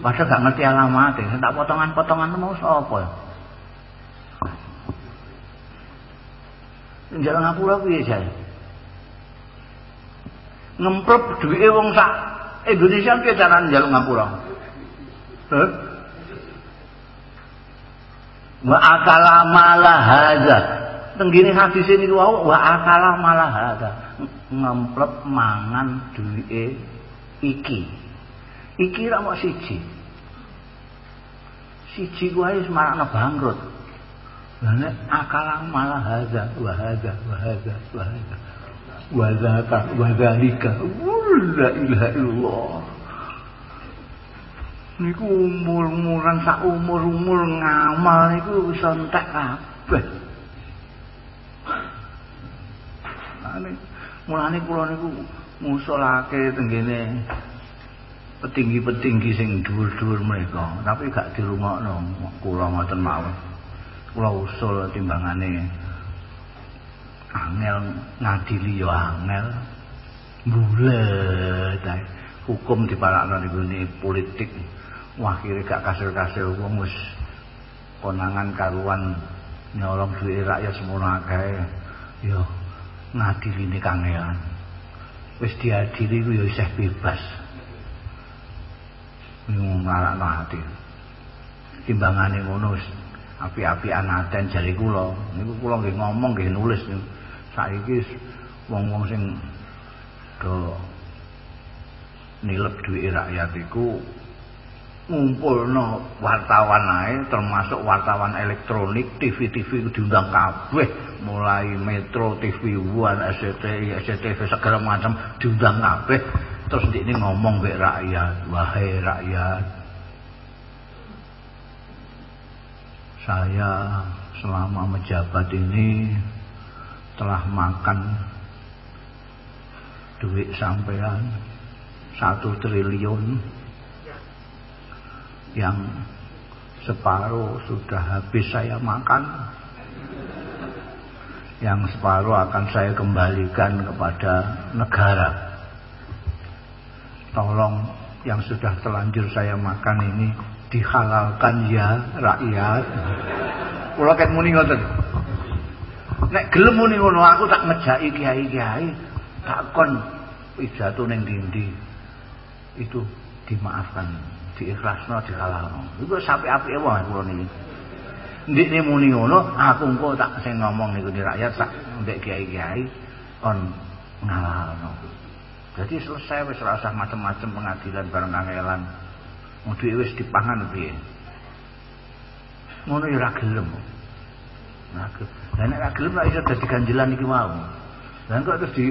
Padahal gak ngerti alamat tak potongan-potongan mau sapa Njaluk ngapura piye jare? Ngemprep duwike wong sak Indonesia piye carane njaluk ngapura? Heh? Wa akala malah hadza. Tenggene hadis niku wau wa akala malah hadza. Ngemprep mangan duwike iki. Iki ra mok siji. Siji kuwi wis marakno bangkrut. Lah akal malah hadza wa hadza wa hadza wa hadza wa zaka wa zalika. La ilaha illallah. Niku umur-umuran sak umur-umur ngamal niku wis entek kabeh. Ane mulane kula niku ngusulake tenggene petinggi-petinggi sing dhuwur-dhuwur mereka, tapi gak dirungokno kula ngoten mawon. Kula usul timbangane angel ngadili yo angel. Bulet hukum diparakno niku politik akhire gak kasil-kasil. Wong wis konangan karuan nyolong duit rakyat semono akeh. Ya ngadili kangelan wis diadili ku ya isih bebas. Ngarakno ati. Timbangane ngono wis api-api anaten jari kula. Niku kula nggih ngomong nggih nulis. Saiki wong-wong sing do nilep duit rakyat iku ngumpulno wartawan ae termasuk wartawan elektronik TV-TV diundang kabeh. Mulai Metro TV One SCTI SCTV segala macam diundang kabeh. Terus ini ngomong ke rakyat wahai rakyat saya selama menjabat ini telah makan duit sampean satu triliun yang separuh sudah habis saya makan yang separuh akan saya kembalikan kepada negara. Tolong yang sudah terlanjur saya makan ini dihalalkan ya rakyat. Kula ket muni ngoten. Nek gelem muni ngono aku tak ngejaki kiai-kiai. Tak kon pidato ning dindi itu dimaafkan diikhlasno dihalalno. Iku sapi-apike wong kula niki. Ndikne muni ngono aku engko tak sing ngomong niku di rakyat sak ndek kiai-kiai kon ngalalno. Jadi selesai wis ora usah macam-macam pengadilan bareng kangelan dhuwit wis dipangan piye ngono ya ora gelem nah nek ora gelem ora iso dadi ganjelan iki mau lha kok terus di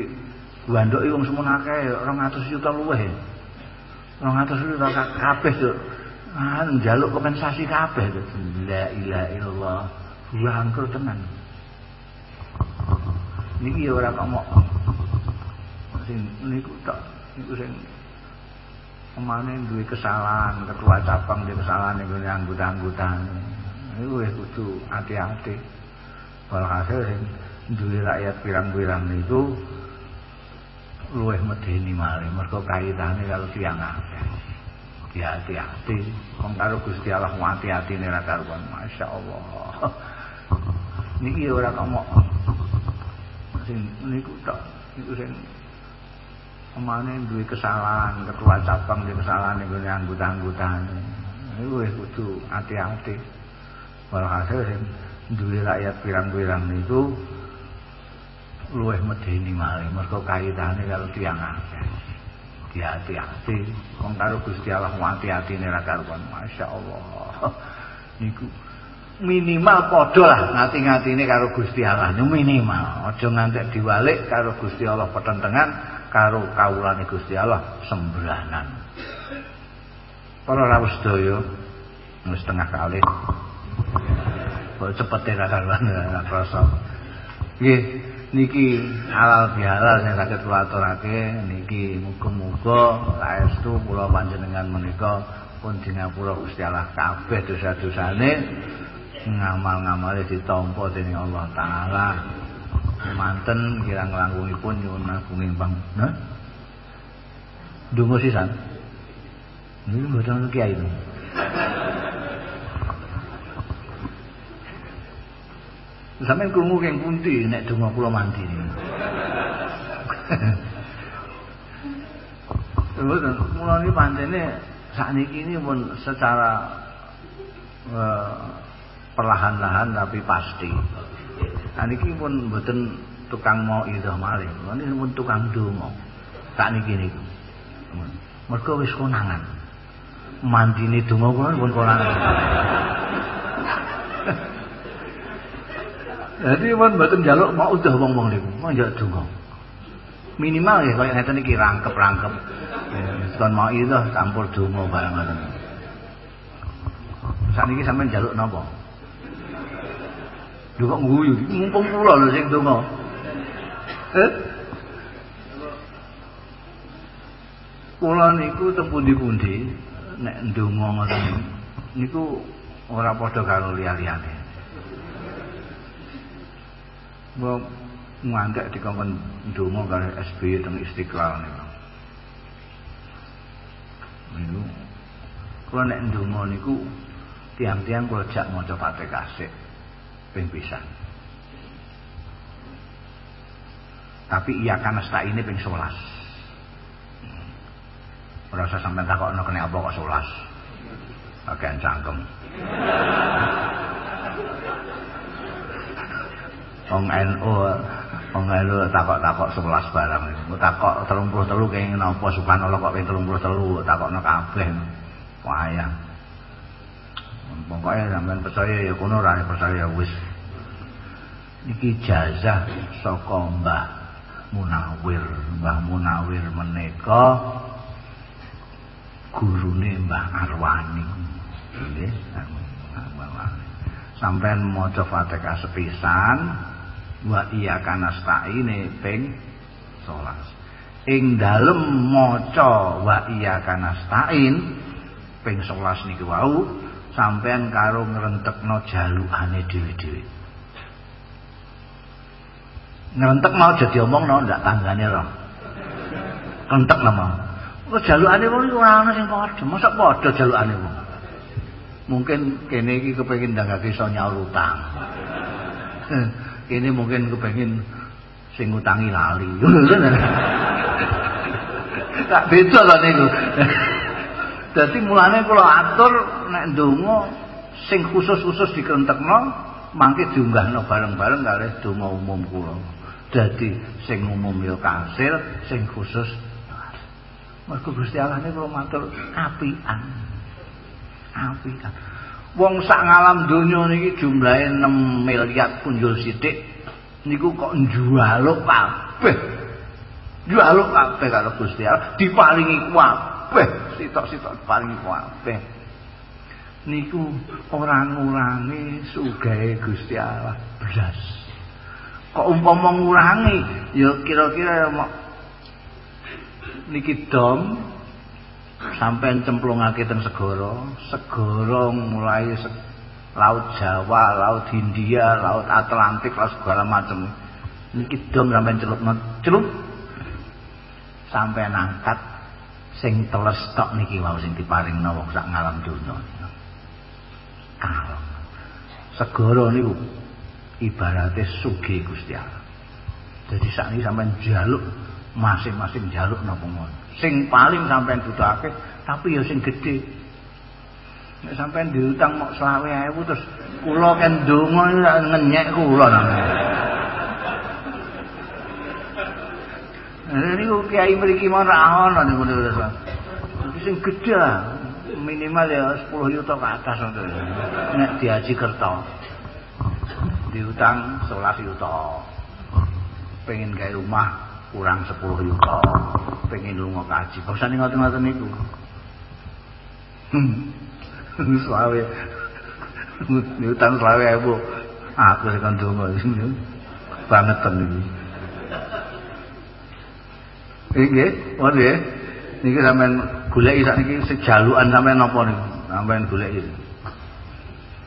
gwandoki wong semono akeh 200 juta luweh Wong atus lu kabeh tuh. Ah njaluk kompensasi kabeh tuh. La ilaha illallah. Bangkrut tenan. Niki ya ora kok mok. Sing sing kemana duwe kesalahan, ketua cabang duwe kesalahan niku anggota-anggota. Niku wis kudu hati-hati. Walhasil sing duwe rakyat pirang-pirang niku luweh medeni malih. Mergo kaitane karo tiyang akeh. Ya hati-hati wong karo Gusti Allah hati-hatine ra karuan. Masyaallah niki ora kok sing niku tok. Niku sing Omane duwe kesalahan, ketua cabang duwe kesalahan niku anggota-anggotane. Niku wis kudu hati-hati. Walhasil sing duwe rakyat pirang-pirang niku luweh medeni malih mergo kaitane karo tiyang akeh. Hati-hati wong karo Gusti Allah hati-hatine ra karuan. Masyaallah niku minimal padha lah ngati-ngatine karo Gusti Allah. Minimal. Aja ngantek diwalik karo Gusti Allah petentengan karo kawulane Gusti Allah sembranan para rawuh sedaya wis tengah kalih kok cepet ra karuan ra krasa nggih niki halal bihalal sing saged kula aturake niki muga-muga saestu kula panjenengan menika pun dinapura Gusti Allah kabeh dosa-dosane. Ngamal-ngamale ditampa dening Allah taala manten kirang langkungipun nyuwun agunging pang nah donga sisan niku mboten kiai Sampeyan krungu keng pundi nek donga kula mandi. Mboten, mula niki pancene sakniki ini pun secara uh, perlahan-lahan tapi pasti. Nah niki pun mboten tukang mau idah malih. Niki pun tukang donga. Sakniki niku. Mergo wis konangan. Mandine donga kula pun konangan. Jadi pun mboten njaluk mau udah wong-wong niku, mau njaluk donga. Minimal ya kaya ngeten iki rangkep-rangkep. Kon mau itu campur donga barang ngoten. Saniki sampean njaluk napa? Lho kok guyu, mumpung kula lho sing donga. Eh? Kula niku teng pundi-pundi nek ndonga ngoten niku ora padha karo liya-liyane. ngantek dikongkon ndonga karo SBY teng Istiqlal niku. Niku kula nek ndonga niku tiang-tiang kula jak maca Fatihah sik ping pisan. Tapi iya kan ini ping 11. Ora usah sampean takokno kene apa kok 11. Bagian cangkem. Wong NU wong NU takok-takok 11 barang. Takok 33 kene napa subhanallah kok ping 33 takokno kabeh. Wayang. Pokoke sampean percaya ya kono ora percaya wis. Iki jazah saka Mbah Munawir. Mbah Munawir menika gurune Mbah Arwani. Nggih, sampean maca Fatihah sepisan wa iya kanasta'ine ping 11. Ing dalem maca wa iya kanasta'in ping 11 niki wau sampean karo ngrentekno jalukane dhewe-dhewe. Ngrentek mau jadi omongno ndak tanggane ro. Kentek nama. Kok jalukane wong iki ora ana sing padha. Mosok padha jalukane wong. Mungkin kene iki kepengin ndangake iso nyaur utang. kene mungkin kepengin sing utangi lali. Tak beda to niku. Dadi mulane kula atur nek ndonga sing khusus-khusus dikrentekno mangke diunggahno bareng-bareng karo donga umum kula. Dadi sing umum ya kasil, sing khusus Mergo Gusti Allah niku matur apian. Apian. Wong sak ngalam donya niki jumlahe 6 miliar punjul sithik niku kok njualuk kabeh. Njualuk kabeh karo Gusti Allah diparingi kabeh, sitok-sitok diparingi kabeh. Niku ora ngurangi sugahe Gusti Allah. Blas. Kok umpama ngurangi ya kira-kira niki dom sampai cemplungake teng segara. Segara mulai se laut Jawa laut Hindia laut Atlantik laut segala macam niki dom sampai celup celup. Sampai nangkat sing teles tok niki wau sing diparingna wong sak ngalam dunya kalem segara niku ibaratnya sugi Gusti Allah jadi saat ini sampai jaluk masing-masing jaluk napa mon. Sing paling sampean butuhake tapi ya sing gedhe. Nek sampean diutang mok 20.000 terus kula kan ndonga ngenyek kula Ini kiai mriki mau ra ono niku terus. Sing gedhe minimal ya 10 juta ke atas ngono. Nek diaji kerto. Diutang 11 juta. Pengen gawe rumah kurang 10 yuta. Pengen lunga kaji. Bosan ngoten-ngoten niku selawe. Nyutan selawe ibu aku sekan donga banget niku nggih wonten ya niki sampean goleki sakniki sejalukan sampean napa niku? Sampean goleki.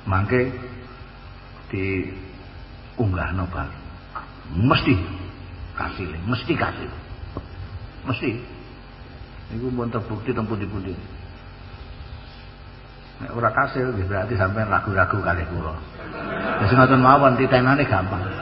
Mangke di unggah nobar mesti kasih mesti kasih mesti. Itu pun terbukti tempuh di pundi nek ora kasil berarti sampai ragu-ragu kali kula. Wis ngoten mawon titenane gampang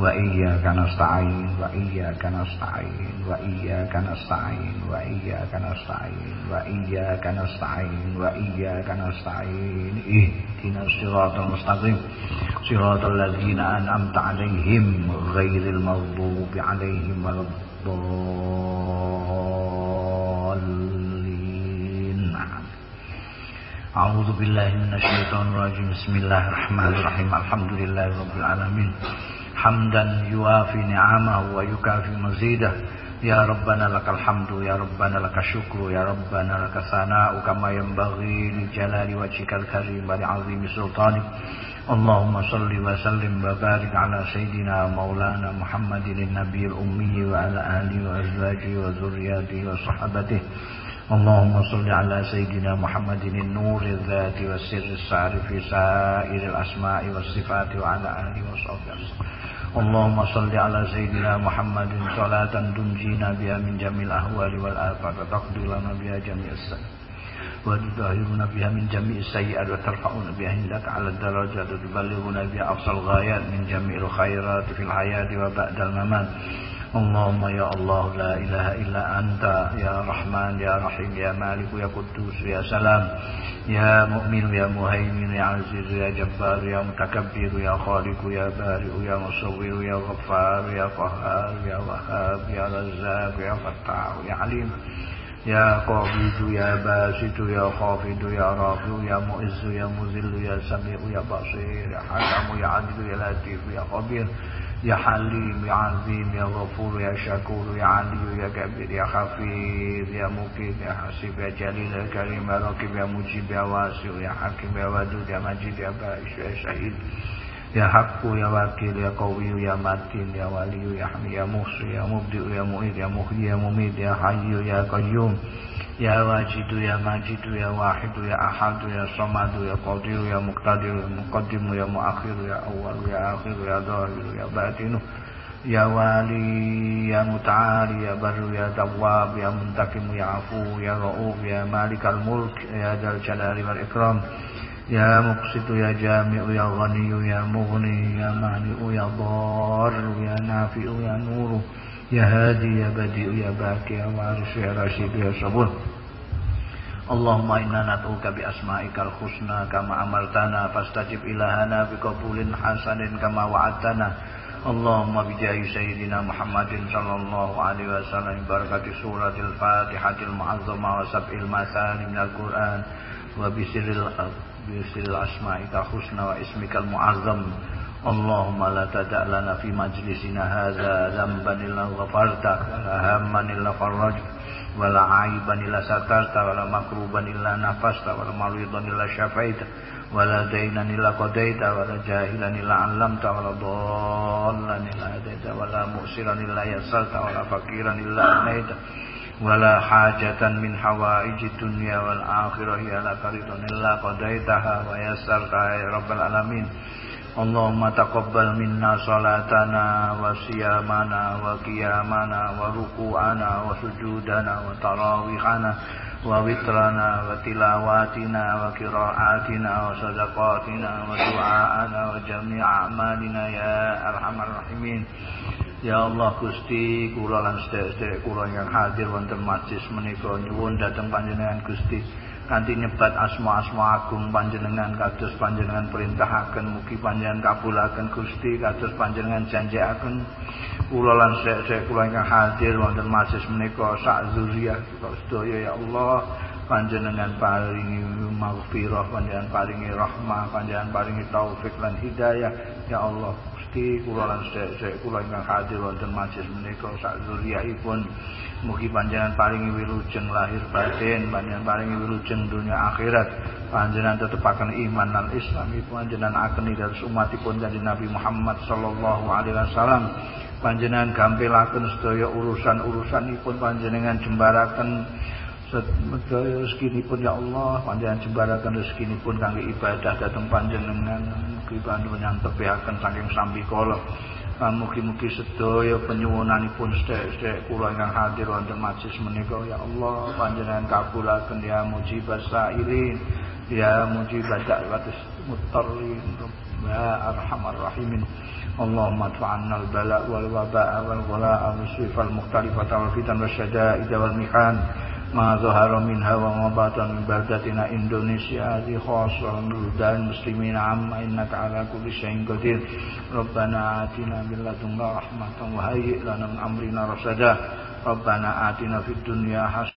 وإياك نستعين وإياك نستعين وإياك نستعين وإياك نستعين وإياك نستعين وإياك نستعين اهدنا الصراط المستقيم صراط الذين أنعمت عليهم غير المغضوب عليهم ولا الضالين أعوذ بالله من الشيطان الرجيم بسم الله الرحمن الرحيم الحمد لله رب العالمين حمدا يوافي نعمه ويكافي مزيده. يا ربنا لك الحمد يا ربنا لك الشكر يا ربنا لك الثناء كما ينبغي لجلال وجهك الكريم ولعظيم سلطانك. اللهم صل وسلم وبارك على سيدنا مولانا محمد النبي الأمي وعلى آله وأزواجه وذرياته وصحبته اللهم صل على سيدنا محمد النور الذات والسر السعر في سائر الأسماء والصفات وعلى آله وصحبه. اللهم صل على سيدنا محمد صلاة تنجينا بها من جميع الأهوال والآفات وتقضي لنا بها جميع السيئات وتطهرنا بها من جميع السيئات وترفعنا بها عندك على الدرجات وتبلغنا بها أقصى الغايات من جميع الخيرات في الحياة وبعد الممات اللهم يا الله لا إله إلا أنت يا رحمن يا رحيم يا مالك يا قدوس يا سلام يا مؤمن يا مهيمن يا عزيز يا جبار يا متكبر يا خالق يا بارئ يا مصور يا غفار يا قهار يا وهاب يا رزاق يا فتاح يا عليم يا قابض يا باسط يا خافض يا رافع يا مؤز يا مذل يا سميع يا بصير يا حكم يا عدل يا لطيف يا خبير يا حليم يا عظيم يا غفور يا شكور يا علي يا كبير يا خفيف يا مقيم يا حسيب يا جليل يا كريم يا راكب يا مجيب يا واسع يا حكيم يا ودود يا مجيد يا بائس يا شهيد يا حق يا وكيل يا قوي يا متين يا ولي يا حمي يا محصي يا مبدئ يا مؤيد يا محيي يا مميت يا حي يا قيوم. يا واجد يا ماجد يا واحد يا أحد يا صمد يا قدير يا مقتدر يا مقدم يا مؤخر يا أول يا آخر يا ظاهر يا باطن يا والي يا متعالي يا بر يا تواب يا منتقم يا عفو يا رؤوف يا مالك الملك يا ذا الجلال والإكرام يا مقسط يا جامع يا غني يا مغني يا مانع يا ضار يا نافع يا نور يا هادي يا بديع يا باكي يا وارث يا رشيد يا صبور. اللهم إنا ندعوك بأسمائك الحسنى كما أمرتنا فاستجب إلهنا بقبول حسن كما وعدتنا. اللهم بجاه سيدنا محمد صلى الله عليه وسلم بركة سورة الفاتحة المعظمة وسبع المثاني من القرآن. وبسر بسر أسمائك الحسنى واسمك المعظم. اللهم لا تدع لنا في مجلسنا هذا ذنبا إلا غفرته ولا هما إلا فرجته ولا عيبا إلا سترته ولا مكروبا إلا نفسته ولا مريضا إلا شفيته ولا دينا إلا قضيته ولا جاهلا إلا علمته ولا ضالا إلا هديته ولا مؤسرا إلا يسرته ولا فقيرا إلا أغنيته ولا حاجة من حوائج الدنيا والآخرة هي لك رضا إلا قضيتها ويسرتها يا رب العالمين Allahumma taqabbal minna salatana wa siyamana wa qiyamana wa ruku'ana wa sujudana wa tarawihana wa witrana wa tilawatina wa kira'atina wa sadaqatina wa du'aana wa jami'a amalina ya arhamar rahimin. Ya Allah Gusti kula lan sedherek kula yang hadir wonten majlis menika. Nyuwun dhateng panjenengan Gusti kanthi nyebat asma-asma agung panjenengan kados panjenengan perintahaken mugi panjenengan kabulaken Gusti kados panjenengan janjiaken. Kula lan sedherek kula ingkang hadir wonten majelis menika sak zuriyah sedaya ya Allah. Panjenengan paringi maghfirah panjenengan paringi rahmah panjenengan paringi taufik lan hidayah. Ya Allah Gusti kula lan sedherek kula ingkang hadir wonten majelis menika sak zuriyahipun Mugi panjenengan paringi wilujeng lahir batin, panjenengan paringi wilujeng dunia akhirat. Panjenengan tetepaken iman dan Islam panjenengan akeni dari umatipun kanjeng Nabi Muhammad sallallahu alaihi wasallam. Panjenengan gampilaken sedaya urusan-urusanipun panjenengan jembaraken sedaya rezekinipun ya Allah panjenengan jembaraken rezekinipun kangge ibadah dhateng panjenengan mugi panjenengan tepihaken saking sambikala Mugi-mugi sedaya penyuwunanipun sedherek kula ingkang hadir wonten majelis menika. Ya Allah panjenengan kabulaken ya mujibas sa'irin ya mujibat da'watis mutarrin ya arhamar rahimin. Allahumma adfa'anna al-bala wal waba'a wal ghala'a wal sifal mukhtalifata wal fitan wal syada'ida wal mihan ما ظهر منها وما بطن من بلدتنا إندونيسيا هذه خاصة بلدان المسلمين عما إنك على كل شيء قدير ربنا آتنا من لدنك رحمة وهيئ لنا من أمرنا رشدا ربنا آتنا في الدنيا حسنة